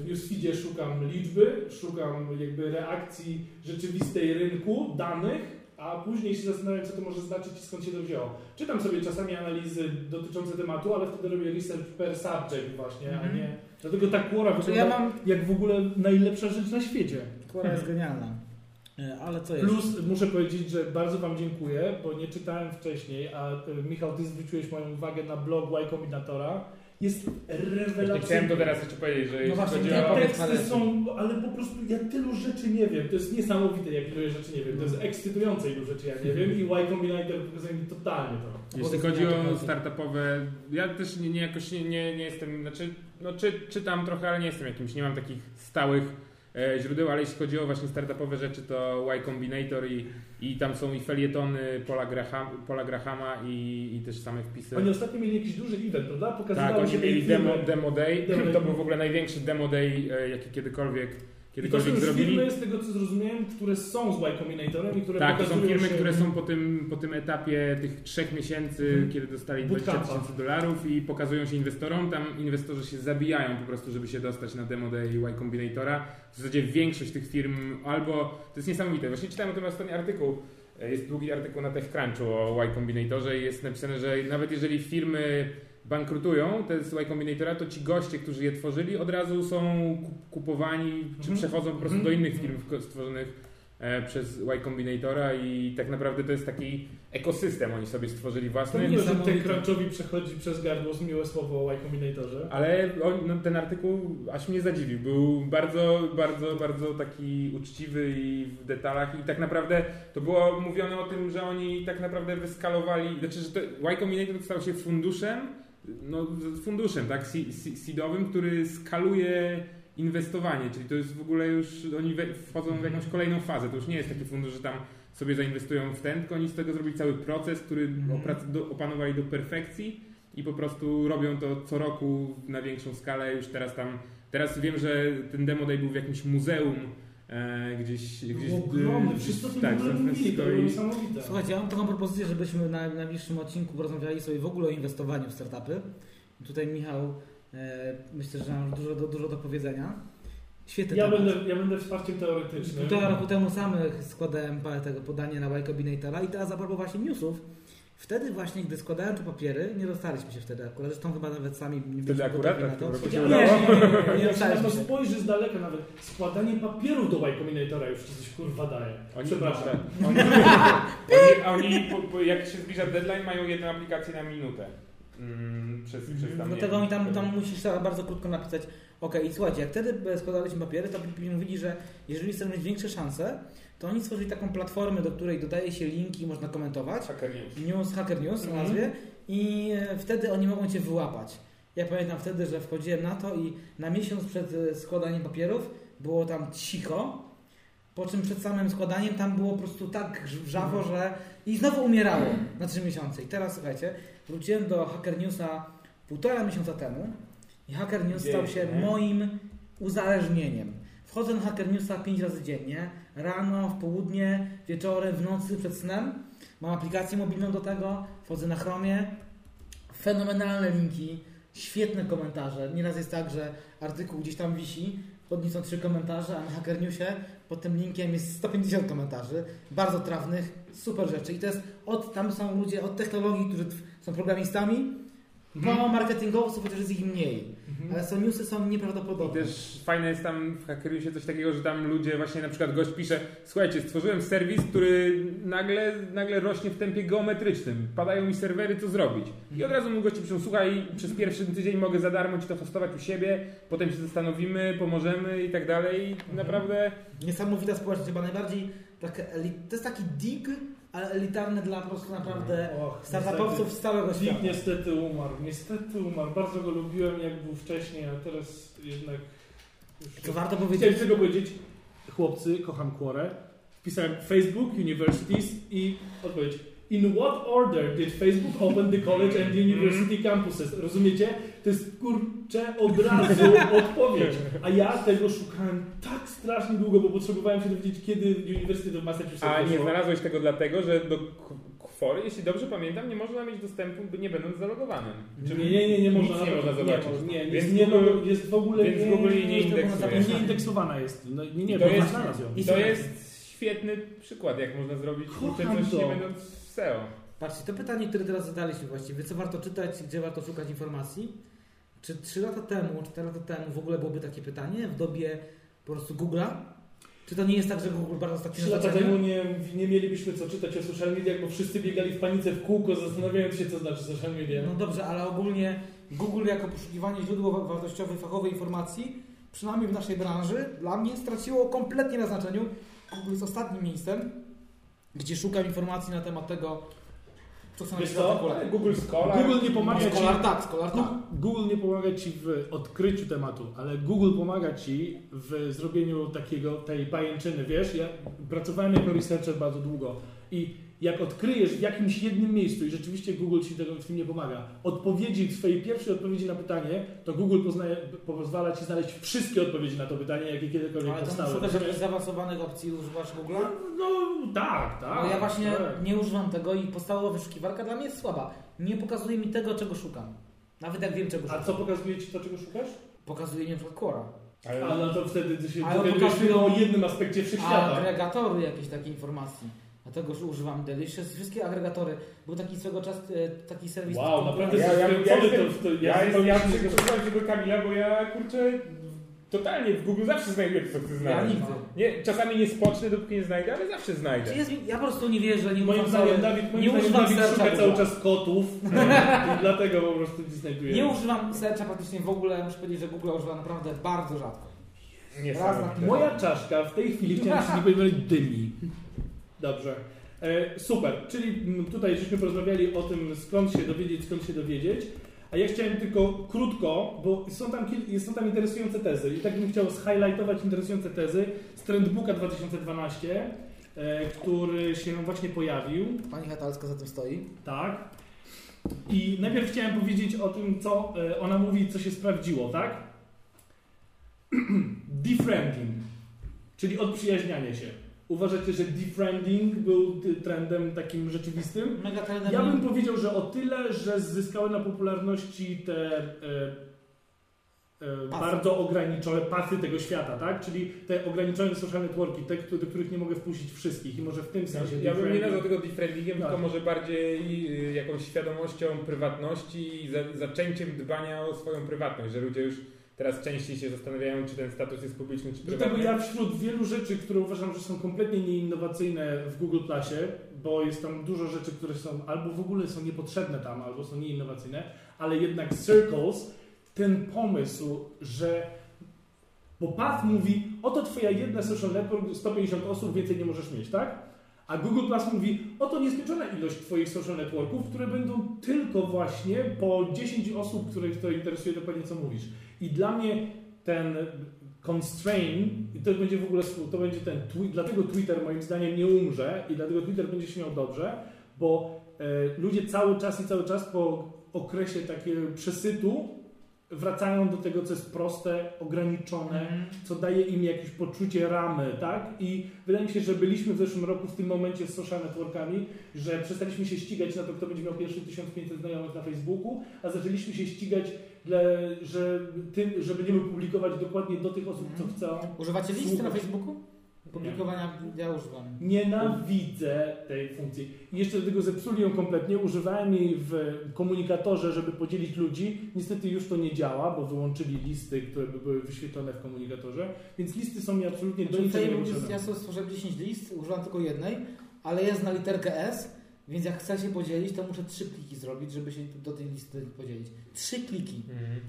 w newsfeedzie szukam liczby, szukam jakby reakcji rzeczywistej rynku, danych, a później się zastanawiam, co to może znaczyć i skąd się to wzięło. Czytam sobie czasami analizy dotyczące tematu, ale wtedy robię research per subject właśnie, a Mhm. nie... Dlatego ta Quora Znaczy, wygląda ja mam... jak w ogóle najlepsza rzecz na świecie. Kora jest genialna. E, Ale co jest? Plus muszę powiedzieć, że bardzo Wam dziękuję, bo nie czytałem wcześniej, a y, Michał, Ty zwróciłeś moją uwagę na blog Y Kombinatora. Jest rewelacyjny. chciałem to teraz jeszcze powiedzieć, że jeśli właśnie, Te teksty są, ale po prostu ja tylu rzeczy nie wiem. To jest niesamowite, jak ile rzeczy nie wiem. To jest Mhm. ekscytujące, ilu rzeczy ja nie wiem i Y Combinator pokazuje mi totalnie to. Jeśli chodzi o startupowe, ja też nie, nie jakoś nie, nie, nie jestem, znaczy, no czy, czytam trochę, ale nie jestem jakimś, nie mam takich stałych źródeł, ale jeśli chodzi o właśnie startupowe rzeczy, to Y Combinator i, i tam są i felietony Paula, Graham, Paula Grahama i, i też same wpisy. Oni ostatnio mieli jakiś duży event, prawda? Pokazywało tak, oni mieli demo, demo day, Demo day. to był w ogóle największy demo day, e, jaki kiedykolwiek, I to są kiedykolwiek zrobili. firmy, z tego co zrozumiałem, które są z Y Combinatorem i które Tak, to są firmy, się... które są po tym, po tym etapie tych trzech miesięcy, Mhm. kiedy dostali 20 Bootcampa. tysięcy dolarów i pokazują się inwestorom. Tam inwestorzy się zabijają po prostu, żeby się dostać na demo day Y Combinatora. W zasadzie większość tych firm albo... To jest niesamowite. Właśnie czytałem o tym ostatni artykuł. E, Jest długi artykuł na TechCrunchu o Y Combinatorze i jest napisane, że nawet jeżeli firmy bankrutują, te z Y Combinatora, to ci goście, którzy je tworzyli, od razu są kup- kupowani, czy Mhm. przechodzą po prostu Mhm. do innych firm stworzonych e, przez Y Combinatora i tak naprawdę to jest taki ekosystem oni sobie stworzyli To własny. miło, że Niesamowite. TechCrunchowi przechodzi przez gardło z miłe słowo o Y Combinatorze. Ale on, no, ten artykuł aż mnie zadziwił. Był bardzo, bardzo, bardzo taki uczciwy i w detalach i tak naprawdę to było mówione o tym, że oni tak naprawdę wyskalowali, znaczy, że to Y Combinator stał się funduszem, no funduszem, tak, se- se- seedowym, który skaluje inwestowanie, czyli to jest w ogóle już, oni wchodzą w jakąś kolejną fazę, to już nie jest taki fundusz, że tam sobie zainwestują w ten, tylko oni z tego zrobili cały proces, który Mhm. do, opanowali do perfekcji i po prostu robią to co roku na większą skalę. Już teraz tam, teraz wiem, że ten demo day był w jakimś muzeum e, gdzieś, gdzieś ogromne, gdzieś- wszyscy o tym tak, mówili, to było niesamowite. Słuchajcie, ja mam taką propozycję, żebyśmy na najbliższym odcinku porozmawiali sobie w ogóle o inwestowaniu w startupy. Tutaj Michał, e, myślę, że mam dużo do, dużo do powiedzenia. Świetny Ja temat. będę, ja będę wsparciem teoretycznym. Półtora roku temu sam składałem parę tego podanie na Y Combinatora i teraz a propos właśnie newsów. Wtedy właśnie, gdy składałem te papiery, nie dostaliśmy się wtedy akurat. Zresztą chyba nawet sami nie byliśmy Wtedy akurat? gotowi na Tak, to. Nie, się nie, nie, nie, nie, nie spojrzy z daleka nawet, składanie papierów do Y Combinatora już ci coś kurwa daje. Oni, Przepraszam. tak. Oni, oni, oni po, po, jak się zbliża deadline, mają jedną aplikację na minutę. Mm, przez, przez tam, Dlatego wiem, oni tam, tam musisz bardzo krótko napisać ok, i słuchajcie, jak wtedy składaliśmy papiery, to mówili, że jeżeli chcemy mieć większe szanse, to oni stworzyli taką platformę, do której dodaje się linki, można komentować. Hacker News. News, Hacker News o Mhm. nazwie i e, wtedy oni mogą Cię wyłapać. Ja pamiętam wtedy, że wchodziłem na to i na miesiąc przed e, składaniem papierów było tam cicho, po czym przed samym składaniem tam było po prostu tak wrzawo, że i znowu umierało na trzy miesiące. I teraz słuchajcie, wróciłem do Hacker Newsa półtora miesiąca temu i Hacker News stał się Dzień, nie? moim uzależnieniem. Wchodzę na Hacker Newsa pięć razy dziennie, rano, w południe, wieczorem, w nocy, przed snem. Mam aplikację mobilną do tego, wchodzę na Chromie. Fenomenalne linki, świetne komentarze. Nieraz jest tak, że artykuł gdzieś tam wisi, pod nim są trzy komentarze, a na Hacker Newsie pod tym linkiem jest 150 komentarzy, bardzo trafnych, super rzeczy. I to jest od, tam są ludzie od technologii, którzy są programistami, po marketingowców, chociaż jest ich mniej. Mhm. Ale są newsy są I nieprawdopodobne. też fajne jest tam w Hackeriusie coś takiego, że tam ludzie właśnie na przykład gość pisze słuchajcie, stworzyłem serwis, który nagle, nagle rośnie w tempie geometrycznym. Padają mi serwery, co zrobić? I od razu mu goście piszą, słuchaj, przez pierwszy tydzień mogę za darmo ci to hostować u siebie, potem się zastanowimy, pomożemy i tak dalej. I Naprawdę Niesamowita społeczność, chyba najbardziej elit, to jest taki dig, ale elitarny dla po prostu naprawdę Och, startupowców z całego świata. Dick niestety umarł. Niestety umarł. Bardzo go lubiłem jak był wcześniej, a teraz jednak... już- To warto Chciałem powiedzieć, tylko powiedzieć, chłopcy, kocham Quorę. Wpisałem Facebook, Universities i odpowiedź In what order did Facebook open the college and the university campuses? Rozumiecie? To jest kurczę od razu odpowiedź. A ja tego szukałem tak strasznie długo, bo potrzebowałem się dowiedzieć, kiedy University of Massachusetts A nie znalazłeś tego dlatego, że do kwory, jeśli dobrze pamiętam, nie można mieć dostępu, by nie będąc zalogowanym. Czy Nie, nie, nie, nie można. Nie można zobaczyć. Nie, nie, Więc jest, nie, Google- jest w ogóle więc nie, Google nie jest w ogóle indeksuje. Nie indeksowana jest. No, nie, nie, To bo jest-. I To jest świetny przykład, jak można zrobić Kocham coś to. nie będąc w SEO. Patrzcie, to pytanie, które teraz zadaliśmy właściwie, co warto czytać, gdzie warto szukać informacji? Czy 3 lata temu, 4 lata temu w ogóle byłoby takie pytanie w dobie po prostu Google'a? Czy to nie jest tak, że Google bardzo straci Trzy lata temu nie, nie mielibyśmy co czytać o social mediach, bo wszyscy biegali w panice w kółko, zastanawiając się, co znaczy social media. No dobrze, ale ogólnie Google jako poszukiwanie źródło wartościowej, fachowej informacji, przynajmniej w naszej branży, dla mnie straciło kompletnie na znaczeniu. Google jest ostatnim miejscem, gdzie szukam informacji na temat tego, co są Wiesz co? Google Scholar. Google nie pomaga ci. Scholar tak, Scholar tak. Google nie pomaga ci w odkryciu tematu, ale Google pomaga ci w zrobieniu takiego, tej pajęczyny. Wiesz, ja pracowałem jako researcher bardzo długo i jak odkryjesz w jakimś jednym miejscu i rzeczywiście Google ci tego w tym nie pomaga, odpowiedzi, swojej pierwszej odpowiedzi na pytanie, to Google poznaje, pozwala ci znaleźć wszystkie odpowiedzi na to pytanie, jakie kiedykolwiek Ale to powstały. szukasz jakichś zaawansowanych opcji, używasz Google'a? No tak, tak. No ja właśnie tak. nie używam tego i podstawowa wyszukiwarka dla mnie jest słaba. Nie pokazuje mi tego, czego szukam. Nawet jak wiem, czego A szukam. co pokazuje ci to, czego szukasz? Pokazuje mi na przykład Quora. Ale A no to wtedy się Ale dowiadujesz pokazują- tylko o jednym aspekcie wszechświata. Agregatory jakieś takiej informacji. Dlatego już używam Delicious. Wszystkie agregatory. Był taki swego czasu e, taki serwis. Wow, naprawdę Ja- ja, ja- ja, ja to, jestem- to, to, ja, ja, zupełnie ja nie zgadzam. przekonałem tego Kamila, bo ja kurczę totalnie w Google zawsze znajduję to, co ty Ja znalazłeś. nigdy. Nie, czasami nie spocznę, dopóki nie znajdę, ale zawsze znajdę. Jest, ja po prostu nie wierzę, nie Moim zdaniem Dawid, moim nie zdaniem używam Dawid serca szuka cały czas kotów i dlatego po prostu nie znajduje. Nie używam searcha praktycznie w ogóle. Muszę powiedzieć, że Google używam naprawdę bardzo rzadko. Niesamowite. Moja czaszka w tej chwili, chciałem się nie powiedzieć, dymi. Dobrze. E, super, czyli tutaj żeśmy porozmawiali o tym, skąd się dowiedzieć, skąd się dowiedzieć. A ja chciałem tylko krótko, bo są tam, są tam interesujące tezy i tak bym chciał zhighlightować interesujące tezy z Trendbooka 2012, e, który się właśnie pojawił. Pani Hatalska za tym stoi. Tak. I najpierw chciałem powiedzieć o tym, co e, ona mówi, co się sprawdziło, tak? Defriending, czyli odprzyjaźnianie się. Uważacie, że defriending był trendem takim rzeczywistym? Mega trendem. Ja bym powiedział, że o tyle, że zyskały na popularności te e, e, bardzo ograniczone pasy tego świata, tak? Czyli te ograniczone social networki, te, do których nie mogę wpuścić wszystkich i może w tym sensie Ja bym nie nazwał tego defriendingiem, Tak. tylko może bardziej y, jakąś świadomością prywatności i za, zaczęciem dbania o swoją prywatność, że ludzie już teraz częściej się zastanawiają, czy ten status jest publiczny, czy Dlatego prywatny. ja wśród wielu rzeczy, które uważam, że są kompletnie nieinnowacyjne w Google Plusie, bo jest tam dużo rzeczy, które są albo w ogóle są niepotrzebne tam, albo są nieinnowacyjne, ale jednak Circles, ten pomysł, że bo Path mówi, oto twoja jedna social network, 150 osób, więcej nie możesz mieć, tak? A Google Plus mówi, oto nieskończona ilość Twoich social networków, które będą tylko właśnie po 10 osób, których to interesuje dokładnie, co mówisz. I dla mnie ten constraint, i to będzie w ogóle, to będzie ten tweet, dlatego Twitter moim zdaniem nie umrze i dlatego Twitter będzie się miał dobrze, bo e, ludzie cały czas i cały czas po okresie takiego przesytu wracają do tego, co jest proste, ograniczone, Mhm. co daje im jakieś poczucie ramy, tak? I wydaje mi się, że byliśmy w zeszłym roku w tym momencie z social networkami, że przestaliśmy się ścigać na to, kto będzie miał pierwszy 1500 znajomych na Facebooku, a zaczęliśmy się ścigać, że, tym, że będziemy publikować dokładnie do tych osób, co chcą. Używacie listy na. Facebooku? Publikowania ja używam. Nienawidzę tej funkcji. I jeszcze do tego zepsuli ją kompletnie. Używałem jej w komunikatorze, żeby podzielić ludzi. Niestety już to nie działa, bo wyłączyli listy, które by były wyświetlone w komunikatorze. Więc listy są mi absolutnie do Znaczy, niczego jest, potrzebne. ja sobie stworzyłem 10 list, używam tylko jednej, ale jest na literkę S, więc jak chcę się podzielić, to muszę trzy kliki zrobić, żeby się do tej listy podzielić. Trzy kliki. Mhm.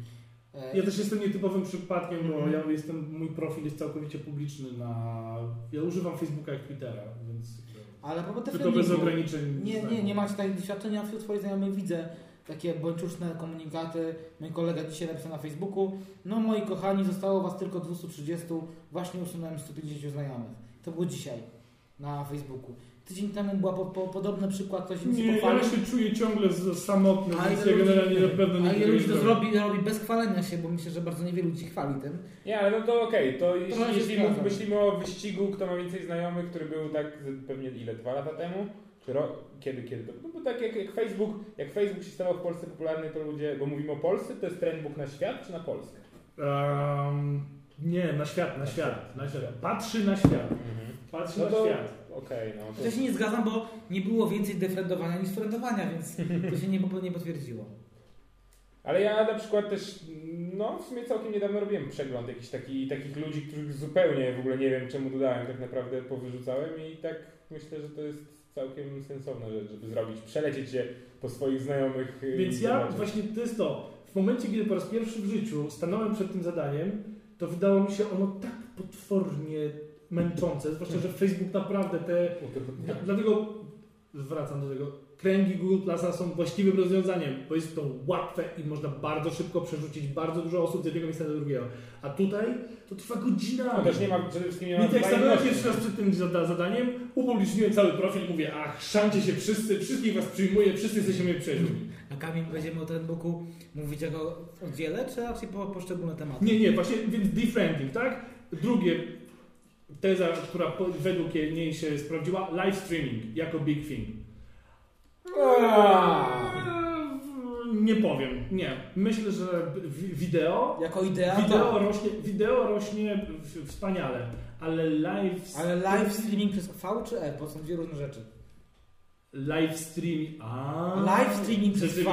E, Ja też jestem nietypowym przypadkiem, bo Mhm. ja jestem, mój profil jest całkowicie publiczny na... Ja używam Facebooka jak Twittera, więc... ale po Tylko bez ograniczeń. Nie, nie, nie macie takich doświadczeń. Ja wśród swoich znajomych widzę takie bończuczne komunikaty. Mój kolega dzisiaj napisał na Facebooku. No moi kochani, zostało was tylko 230, właśnie usunąłem 150 znajomych. To było dzisiaj. na Facebooku. Tydzień temu była po, po, podobny przykład, ktoś im się Nie, ja pochwalił. się czuję ciągle samotny, A więc ja generalnie na pewno nie A ile ludzi to zrobi, robi bez chwalenia się, bo myślę, że bardzo niewielu ludzi chwali tym. Nie, ale no to okej, to jeśli, się jeśli mów- myślimy o wyścigu, kto ma więcej znajomych, który był tak pewnie ile, dwa lata temu? Czy ro... Kiedy, kiedy to? No bo tak jak, jak Facebook, jak Facebook się stawał w Polsce popularny, to ludzie, bo mówimy o Polsce, to jest trendbook na świat czy na Polskę? Um, nie, na świat, na świat, na świat. Patrzy na świat. Patrzy No na to- świat. Okej, no to... Ja się nie zgadzam, bo nie było więcej defriendowania niż friendowania, więc to się nie, nie potwierdziło. Ale ja na przykład też, no w sumie całkiem niedawno robiłem przegląd jakichś taki, takich ludzi, których zupełnie w ogóle nie wiem czemu dodałem, tak naprawdę powyrzucałem i tak myślę, że to jest całkiem sensowna rzecz, żeby zrobić, przelecieć się po swoich znajomych. y, Więc ja zobaczyć. właśnie to jest to. W momencie, kiedy po raz pierwszy w życiu stanąłem przed tym zadaniem, to wydało mi się ono tak potwornie męczące, zwłaszcza, że Facebook naprawdę te... Dlatego wracam do tego. Kręgi Google Plusa są właściwym rozwiązaniem, bo jest to łatwe i można bardzo szybko przerzucić bardzo dużo osób z jednego miejsca do drugiego. A tutaj to trwa godzinami. No też nie ma, przede wszystkim nie ma Więc jak stanąłem wzajemności. pierwszy raz przed tym zada- zadaniem, upubliczniłem cały profil, mówię, ach, szancie się wszyscy, wszystkich was przyjmuję, wszyscy jesteśmy przeżyli. A Kamil, będziemy o trendbooku mówić jako oddziele, czy raczej po poszczególne tematy? Nie, nie, właśnie, więc defriending, tak? Drugie, teza, która według niej się sprawdziła, live streaming jako big thing. Eee, Nie powiem, nie. Myślę, że wi- wideo, Jako idea, wideo tak. rośnie, wideo rośnie wspaniale, ale live, Ale live streaming przez V czy F, bo są dwie różne rzeczy. live stream, a Live streaming przez V,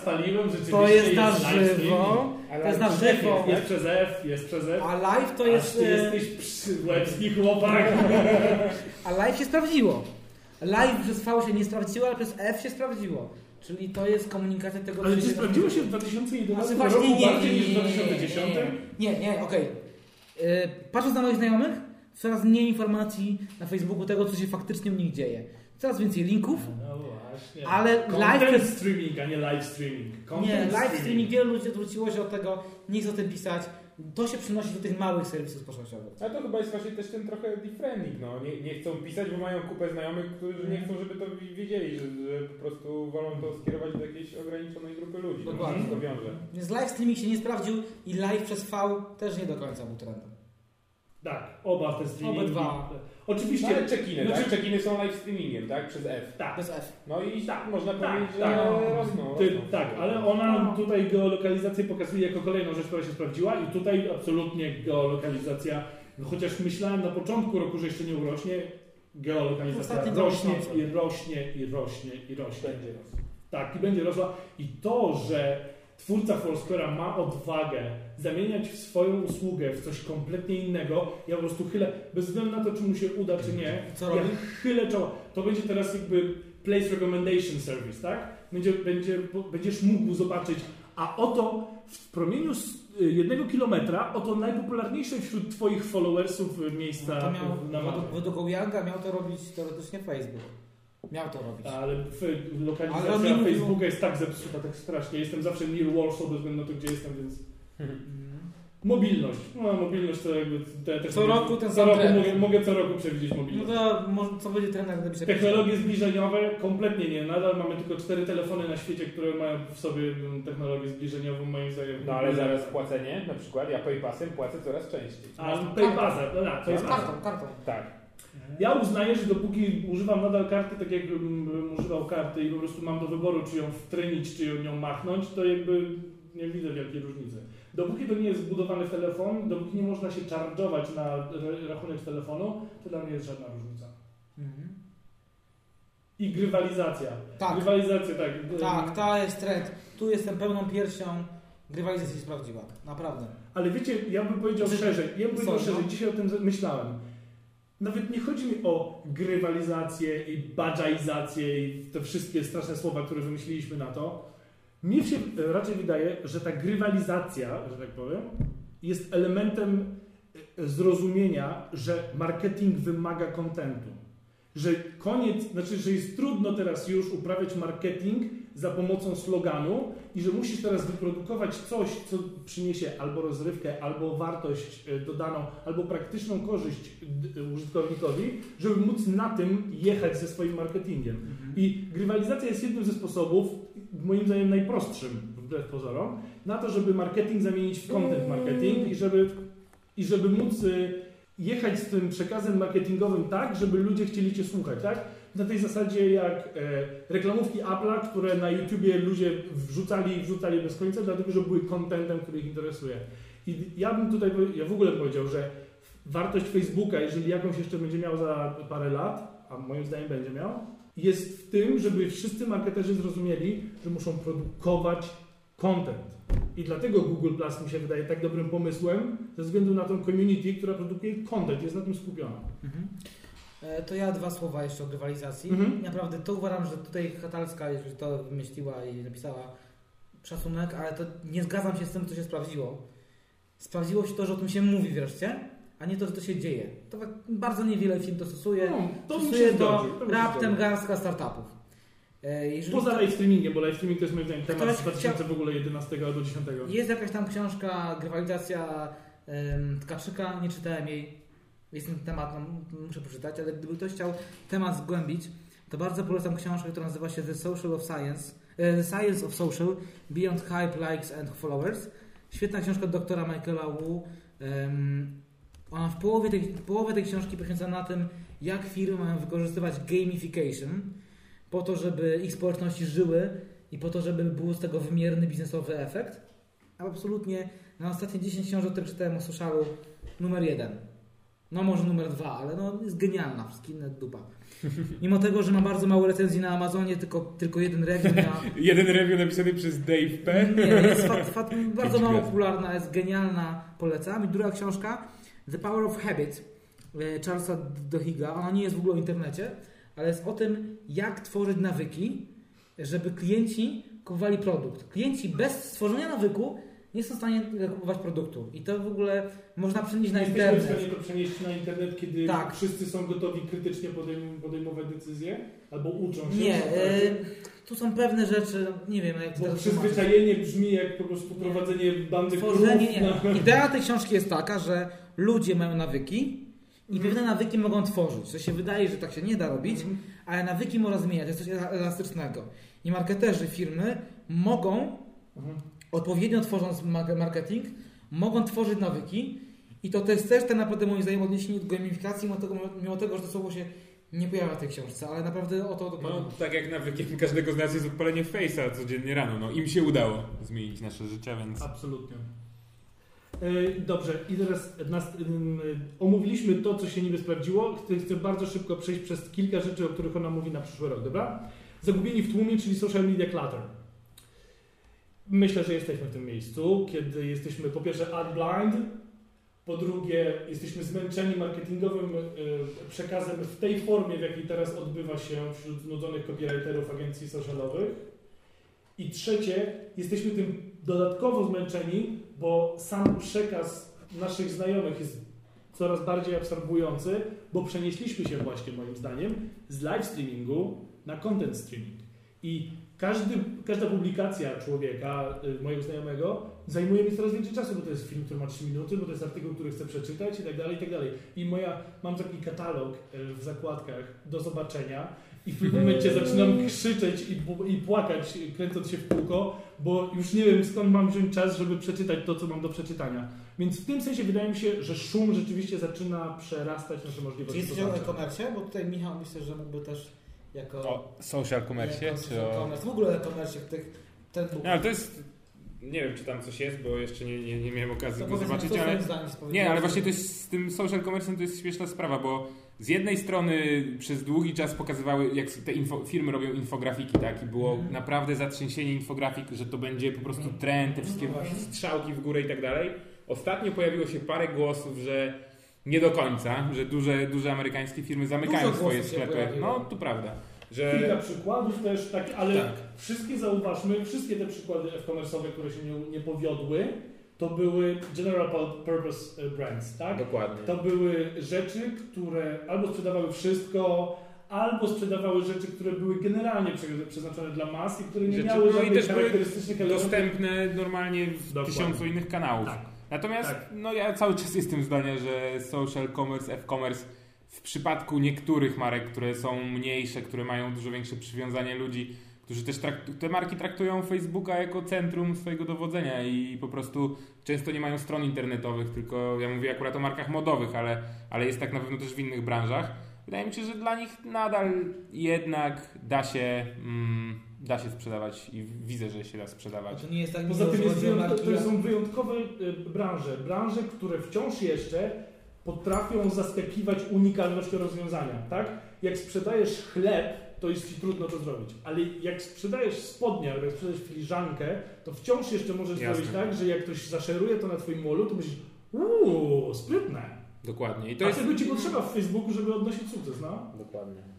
spaliłem, rzeczywiście To jest na live streaming. żywo, to jest na przecież żywo. jest, Jest przez F, jest przez F. a live to Aż jest... ty e, jesteś przydłebski chłopak. A live się sprawdziło. Live przez V się nie sprawdziło, ale przez F się sprawdziło. Czyli to jest komunikacja tego, Ale czy sprawdziło się w 2011 Ale właśnie roku nie, bardziej nie, niż w nie, nie, 2010? Nie, nie, okej. Yy, Patrząc na moich znajomych, coraz mniej informacji na Facebooku tego, co się faktycznie u nich dzieje. Coraz więcej linków. No właśnie. Ale Content live- streaming, a nie live streaming. Content Nie, live streaming, wielu ludzi odwróciło się od tego, nie chce o tym pisać. To się przynosi do tych małych serwisów społecznościowych. Ale to chyba jest właśnie też ten trochę defriending, no. Nie, nie chcą pisać, bo mają kupę znajomych, którzy nie chcą, żeby to wi- wiedzieli, że, że po prostu wolą to skierować do jakiejś ograniczonej grupy ludzi. No, Dokładnie. to wiąże. Więc live streaming się nie sprawdził i live przez V też nie do końca był trendem. Tak, oba te streamingi. Obydwa. Oczywiście. No, ale check-iny, Znaczy- tak? Check-iny są live streamingiem, tak? Przez F. Tak. Bez F. No i Tak, można tak, powiedzieć, że tak. rosną, Ty, rosną. tak, ale ona tutaj geolokalizację pokazuje jako kolejną rzecz, która się sprawdziła i tutaj absolutnie geolokalizacja, no chociaż myślałem na początku roku, że jeszcze nie urośnie, geolokalizacja rośnie i rośnie i rośnie i rośnie. Będzie rosło. Tak, i będzie rosła. I to, że twórca Foursquare'a ma odwagę zamieniać swoją usługę w coś kompletnie innego, ja po prostu chylę, bez względu na to, czy mu się uda, czy nie, Co ja robi? chylę czoła. To będzie teraz jakby Place Recommendation Service, tak? Będzie, będzie, będziesz mógł zobaczyć, a oto w promieniu s- jednego kilometra, oto najpopularniejsze wśród Twoich followersów miejsca To miał, na mapie. według, Younga miał to robić teoretycznie Facebook. Miał to robić. Ale lokalizacja Ale mówił- Facebooka jest tak zepsuta, tak strasznie. Jestem zawsze near Warsaw bez względu na to, gdzie jestem, więc... Mobilność. No, mobilność to jakby... To ja też Co mogę- roku ten co sam roku mogę, mogę co roku przewidzieć No mobilność. to może, co będzie gdyby się Technologie zbliżeniowe kompletnie nie. Nadal mamy tylko cztery telefony na świecie, które mają w sobie technologię zbliżeniową, moim zdaniem. No ale zaraz płacenie, na przykład ja PayPasem płacę coraz częściej. A PayPasa, no tak, To jest PayPasa. kartą, kartą. Tak. Ja uznaję, że dopóki używam nadal karty tak jakbym bym używał karty i po prostu mam do wyboru, czy ją wtrynić, czy ją nią machnąć, to jakby nie widzę wielkiej różnicy. Dopóki to nie jest zbudowany w telefon, dopóki nie można się charge'ować na ra- rachunek telefonu, to dla mnie jest żadna różnica. Mhm. I grywalizacja. Tak, Grywalizacja, tak. tak, to jest trend. Tu jestem pełną piersią. Grywalizacja się sprawdziła. Naprawdę. Ale wiecie, ja bym powiedział Czy- szerzej, ja bym powiedział Co, no? szerzej, dzisiaj o tym myślałem. Nawet nie chodzi mi o grywalizację i badżaizację i te wszystkie straszne słowa, które wymyśliliśmy na to. Mnie się raczej wydaje, że ta grywalizacja, że tak powiem, jest elementem e, zrozumienia, że marketing wymaga kontentu. że koniec, znaczy, że jest trudno teraz już uprawiać marketing za pomocą sloganu i że musisz teraz wyprodukować coś, co przyniesie albo rozrywkę, albo wartość e, dodaną, albo praktyczną korzyść d- użytkownikowi, żeby móc na tym jechać ze swoim marketingiem. I grywalizacja jest jednym ze sposobów, moim zdaniem najprostszym, wbrew pozorom, na to, żeby marketing zamienić w content marketing i żeby, i żeby móc y, jechać z tym przekazem marketingowym tak, żeby ludzie chcieli Cię słuchać, tak? Na tej zasadzie jak e, reklamówki Apple'a, które na YouTubie ludzie wrzucali i wrzucali bez końca, dlatego że były contentem, który ich interesuje. I ja bym tutaj, ja w ogóle powiedział, że wartość Facebooka, jeżeli jakąś jeszcze będzie miał za parę lat, a moim zdaniem będzie miał, jest w tym, żeby wszyscy marketerzy zrozumieli, że muszą produkować content. I dlatego Google Plus mi się wydaje tak dobrym pomysłem, ze względu na tą community, która produkuje content, jest na tym skupiona. Mhm. E, To ja dwa słowa jeszcze o grywalizacji. Mhm. Naprawdę to uważam, że tutaj Katalska, jeżeli to wymyśliła i napisała, szacunek, ale to nie zgadzam się z tym, co się sprawdziło. Sprawdziło się to, że o tym się mówi wreszcie, a nie to, że to się dzieje. To tak bardzo niewiele firm to stosuje. No, to stosuje to to raptem garstka startupów. E, Jeżeli Poza to- live streamingiem, bo live streaming to jest moim zdaniem temat z 2000 w ogóle 11 albo 10. Jest jakaś tam książka, grywalizacja em, Tkaczyka, nie czytałem jej. Jest ten temat, no, muszę przeczytać, ale gdyby ktoś chciał temat zgłębić, to bardzo polecam książkę, która nazywa się The Social of Science. e, The Science of Social, Beyond Hype, Likes and Followers. Świetna książka doktora Michaela Wu. Ona w połowie tej, połowę tej książki poświęca na tym, jak firmy mają wykorzystywać gamification po to, żeby ich społeczności żyły i po to, żeby był z tego wymierny biznesowy efekt. A absolutnie na ostatnie 10 książek, które czytałem o socialu, numer jeden. No może numer dwa, ale no jest genialna, inne dupa. Mimo tego, że ma bardzo mało recenzji na Amazonie, tylko, tylko jeden review na... Jeden review napisany przez Dave P. Nie, jest fat, fat, bardzo mało popularna, jest genialna, polecam. I druga książka, The Power of Habit, e, Charlesa Dohiga. Ona nie jest w ogóle o internecie, ale jest o tym, jak tworzyć nawyki, żeby klienci kupowali produkt. Klienci bez stworzenia nawyku nie są w stanie kupować produktu. I to w ogóle można przenieść na Nie jesteśmy w internet. stanie to przenieść na internet, kiedy Tak. wszyscy są gotowi krytycznie podejm- podejmować decyzje, albo uczą się. Nie, e, tu są pewne rzeczy, nie wiem jak to Bo przyzwyczajenie brzmi jak po prostu prowadzenie bandy Tworzenie, nie. na... Idea tej książki jest taka, że ludzie mają nawyki i Mhm. pewne nawyki mogą tworzyć. To się wydaje, że tak się nie da robić, Mhm. ale nawyki można zmieniać. Jest coś elastycznego. I marketerzy firmy mogą, Mhm. Odpowiednio tworząc ma- marketing, mogą tworzyć nawyki i to, to jest też tak naprawdę moim zdaniem odniesienie do gamifikacji, mimo tego, mimo tego, że to słowo się nie pojawia w tej książce, ale naprawdę o to dokładnie. No, tak jak nawykiem każdego z nas jest odpalenie Face'a codziennie rano. No, im się udało zmienić nasze życie, więc... Absolutnie. E, Dobrze, i teraz nas, ym, omówiliśmy to, co się niby sprawdziło. Chcę, chcę bardzo szybko przejść przez kilka rzeczy, o których ona mówi na przyszły rok, dobra? Zagubieni w tłumie, czyli social media clutter. Myślę, że jesteśmy w tym miejscu, kiedy jesteśmy po pierwsze ad blind, po drugie jesteśmy zmęczeni marketingowym y, przekazem w tej formie, w jakiej teraz odbywa się wśród znudzonych copywriterów agencji socialowych. I trzecie, jesteśmy tym dodatkowo zmęczeni, bo sam przekaz naszych znajomych jest coraz bardziej absorbujący, bo przenieśliśmy się właśnie moim zdaniem z live streamingu na content streaming. I każdy, każda publikacja człowieka, y, mojego znajomego, zajmuje mi coraz więcej czasu, bo to jest film, który ma 3 minuty, bo to jest artykuł, który chcę przeczytać i tak dalej, i tak dalej. I moja, mam taki katalog y, w zakładkach do zobaczenia i w pewnym momencie zaczynam krzyczeć i, i płakać, kręcąc się w kółko, bo już nie wiem skąd mam wziąć czas, żeby przeczytać to, co mam do przeczytania. Więc w tym sensie wydaje mi się, że szum rzeczywiście zaczyna przerastać nasze Czy możliwości. jesteś o e-commerce? Bo tutaj Michał myślę, że mógłby też jako... O social commerce jako o... w ogóle e-commerce w tych... Ten No, ale to jest... Nie wiem, czy tam coś jest, bo jeszcze nie, nie, nie miałem okazji To zobaczyć, ale... Nie, ale właśnie to jest z tym social commerce to jest śmieszna sprawa, bo z jednej strony przez długi czas pokazywały, jak te info, firmy robią infografiki, tak? I było Mhm. naprawdę zatrzęsienie infografik, że to będzie po prostu trend, te wszystkie No strzałki w górę i tak dalej. Ostatnio pojawiło się parę głosów, że nie do końca, że duże, duże amerykańskie firmy zamykają Dużo swoje sklepy. No, to prawda. Kilka Że przykładów też, tak, ale Tak. wszystkie zauważmy, wszystkie te przykłady e-commerce'owe, które się nie, nie powiodły, to były general purpose e, brands, tak? dokładnie. To były rzeczy, które albo sprzedawały wszystko, albo sprzedawały rzeczy, które były generalnie prze- przeznaczone dla mas i które nie Rzeczy- miały no i żadnych też były. Dostępne normalnie w Dokładnie. tysiącu innych kanałów. Tak. Natomiast Tak. no ja cały czas jestem zdania, że social commerce, e-commerce w przypadku niektórych marek, które są mniejsze, które mają dużo większe przywiązanie ludzi, którzy też te marki traktują Facebooka jako centrum swojego dowodzenia i po prostu często nie mają stron internetowych, tylko ja mówię akurat o markach modowych, ale, ale jest tak na pewno też w innych branżach. Wydaje mi się, że dla nich nadal jednak da się, mm, da się sprzedawać i widzę, że się da sprzedawać. To nie jest tak, Poza tym jest marki, to są wyjątkowe y, branże. Branże, które wciąż jeszcze potrafią zaskakiwać unikalnością rozwiązania. Tak? Jak sprzedajesz chleb, to jest ci trudno to zrobić. Ale jak sprzedajesz spodnie albo jak sprzedajesz filiżankę, to wciąż jeszcze możesz Jasne. zrobić tak, że jak ktoś zaszeruje to na twoim molu, to myślisz, uuu, sprytne. Dokładnie. I to To jest... tego ci potrzeba w Facebooku, żeby odnosić sukces, no? Dokładnie.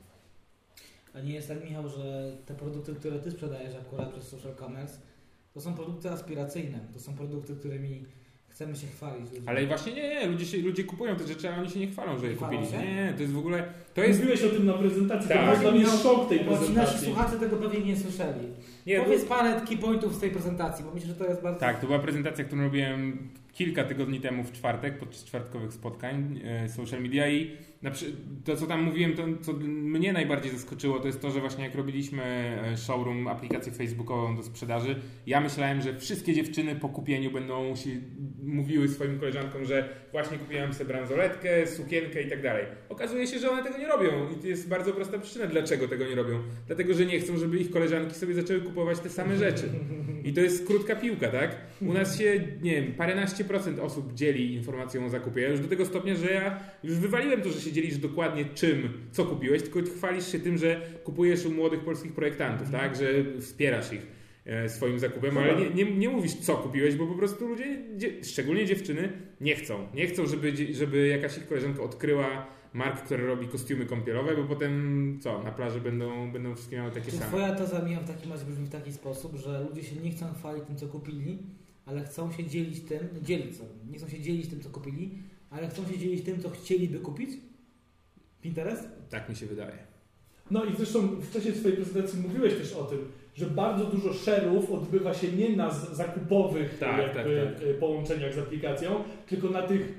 A nie jest tak, Michał, że te produkty, które ty sprzedajesz akurat przez social commerce, to są produkty aspiracyjne. To są produkty, którymi chcemy się chwalić. ludziom. Ale właśnie nie, nie, ludzie, się, ludzie kupują te rzeczy, a oni się nie chwalą, że je chwalą kupili. się? Nie, nie, to jest w ogóle, to jest... Mówiłeś o tym na prezentacji, Tak. to dla mnie szok tej Bo ci nasi prezentacji. słuchacze tego pewnie nie słyszeli. Nie, Powiedz to- parę key pointów z tej prezentacji, bo myślę, że to jest bardzo... Tak, to była prezentacja, którą robiłem kilka tygodni temu w czwartek, podczas czwartkowych spotkań e, social media i to, co tam mówiłem, to co mnie najbardziej zaskoczyło, to jest to, że właśnie jak robiliśmy e, showroom, aplikację facebookową do sprzedaży, ja myślałem, że wszystkie dziewczyny po kupieniu będą się mówiły swoim koleżankom, że właśnie kupiłam sobie bransoletkę, sukienkę i tak dalej. Okazuje się, że one tego nie robią i to jest bardzo prosta przyczyna, dlaczego tego nie robią. Dlatego, że nie chcą, żeby ich koleżanki sobie zaczęły kupować te same rzeczy. I to jest krótka piłka, tak? U nas się, nie wiem, paręnaście procent osób dzieli informacją o zakupie. Ja już do tego stopnia, że ja już wywaliłem to, że się dzielisz dokładnie czym, co kupiłeś, tylko chwalisz się tym, że kupujesz u młodych polskich projektantów, tak? Że wspierasz ich e, swoim zakupem, ale nie, nie, nie mówisz, co kupiłeś, bo po prostu ludzie, dzie, szczególnie dziewczyny, nie chcą. Nie chcą, żeby, żeby jakaś ich koleżanka odkryła mark, która robi kostiumy kąpielowe, bo potem co, na plaży będą, będą wszystkie miały takie Czy same. twoja teza Michał w takim razie brzmi w taki sposób, że ludzie się nie chcą chwalić tym, co kupili, ale chcą się dzielić tym, dzielić co? Nie chcą się dzielić tym, co kupili, ale chcą się dzielić tym, co chcieliby kupić? Pinterest? Tak mi się wydaje. No i zresztą w czasie swojej prezentacji mówiłeś też o tym, że bardzo dużo share'ów odbywa się nie na zakupowych Tak, jakby, tak, tak. połączeniach z aplikacją, tylko na tych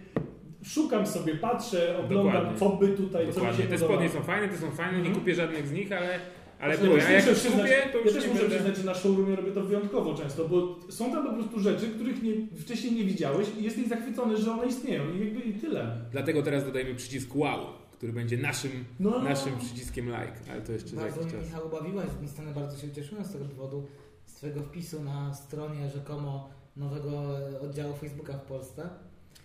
szukam sobie, patrzę, oglądam, Dokładnie. co by tutaj, co mi Dokładnie. się Te podoba. spodnie są fajne, te są fajne, nie Mhm. kupię żadnych z nich, ale, ale Znaczy, były. A jak już przyznać- kupię, to Ja już też nie muszę będę... przyznać, że na showroomie robię to wyjątkowo często, bo są tam po prostu rzeczy, których nie, wcześniej nie widziałeś i jesteś zachwycony, że one istnieją i jakby i tyle. Dlatego teraz dodajmy przycisk wow, który będzie naszym, No, naszym przyciskiem like, ale to jeszcze za Bardzo jakiś mnie czas. Michał bawiłaś, z strony bardzo się ucieszyłem z tego powodu, z twojego wpisu na stronie rzekomo nowego oddziału Facebooka w Polsce.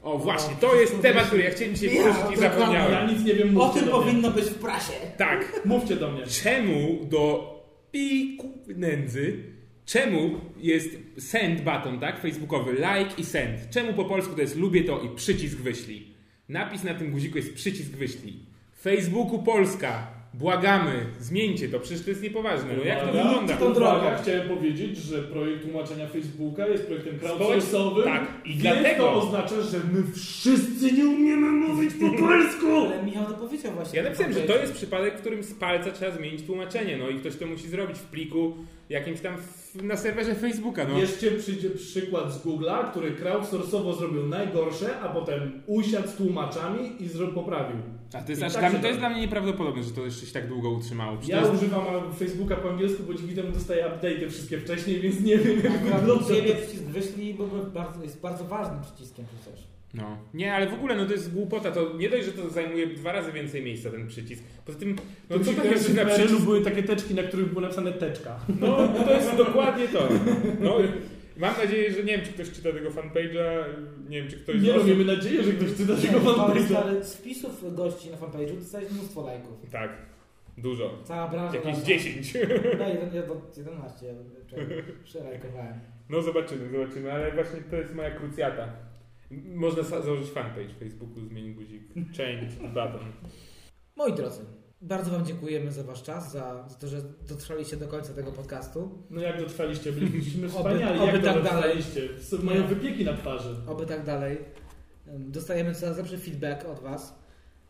O właśnie, to jest temat, który ja chciałem dzisiaj Ja, poruszyć i dokładnie. zapomniałem. Ja nic nie wiem, O mówcie tym do mnie. powinno być w prasie. Tak, Mówcie do mnie. czemu do piku nędzy, czemu jest send button, tak, facebookowy, like i send. Czemu po polsku to jest lubię to i przycisk wyślij. Napis na tym guziku jest przycisk wyślij. Facebooku Polska, błagamy, zmieńcie to, przecież to jest niepoważne. No jak to Uwaga, wygląda? tą drogą. Uwaga, chciałem powiedzieć, że projekt tłumaczenia Facebooka jest projektem crowdsourcowym. tak, i dlatego- to oznacza, że my wszyscy nie umiemy mówić po polsku. Ale Michał to powiedział właśnie. Ja napisałem, że to jest przypadek, w którym z palca trzeba zmienić tłumaczenie, no i ktoś to musi zrobić w pliku jakimś tam w, na serwerze Facebooka, no. Jeszcze przyjdzie przykład z Google'a, który crowdsourcowo zrobił najgorsze, a potem usiadł z tłumaczami i poprawił. A to jest, aż tak dla mnie, to jest dla mnie nieprawdopodobne, że to jeszcze się tak długo utrzymało. Przecież Ja jest, używam Facebooka po angielsku, bo dzięki temu dostaję update'y wszystkie wcześniej, więc nie wiem jak wygląda. u Ciebie przycisk wyślij, bo bardzo, jest bardzo ważnym przyciskiem przecież. no. Nie, ale w ogóle no to jest głupota, to nie dość, że to zajmuje dwa razy więcej miejsca ten przycisk. Poza tym, no To to na przycisk? były takie teczki, na których było napisane teczka. No, to jest dokładnie to. No, mam nadzieję, że nie wiem, czy ktoś czyta tego fanpage'a, nie wiem, czy ktoś... Nie no, osób- miejmy nadzieję, że ktoś czyta tego fanpage'a. ale z wpisów gości na fanpage'u dostałeś mnóstwo lajków. Tak, dużo. Cała branża... Jakieś nasza- 10. No, jeden- jeden- 11, ja przelajkowałem. No zobaczymy, zobaczymy, ale właśnie to jest moja krucjata. Można założyć fanpage w Facebooku, zmienić guzik, change button. Moi drodzy, bardzo Wam dziękujemy za Wasz czas, za, za to, że dotrwaliście do końca tego podcastu. No jak dotrwaliście? Byliśmy Oby- wspaniali. oby jak tak dalej. Mają wypieki na twarzy. Oby tak dalej. Dostajemy coraz lepszy feedback od Was.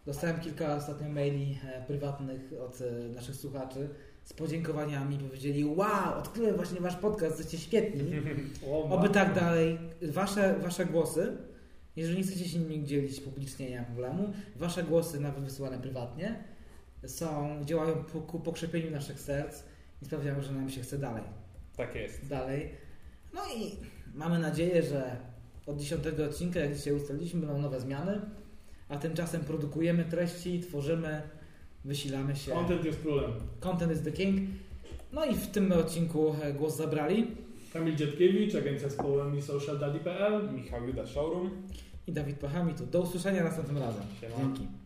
Dostałem kilka ostatnio maili e, prywatnych od e, naszych słuchaczy z podziękowaniami. Powiedzieli, wow, odkryłem właśnie wasz podcast, jesteście świetni. Oby tak dalej. Wasze, wasze głosy, jeżeli nie chcecie się nimi dzielić publicznie, nie ma problemu. Wasze głosy, nawet wysyłane prywatnie, są, działają po, ku pokrzepieniu naszych serc i sprawiają, że nam się chce dalej. Tak jest. Dalej. No i mamy nadzieję, że od 10 odcinka, jak dzisiaj ustaliliśmy, będą nowe zmiany, a tymczasem produkujemy treści, tworzymy, wysilamy się. Content jest królem. Content is the king. No i w tym odcinku e, głos zabrali Kamil Dzietkiewicz, agencja społem i socialdaddy.pl. Michał Juda Showroom. i Dawid Pachami. To do usłyszenia następnym razem. Siema. Dzięki.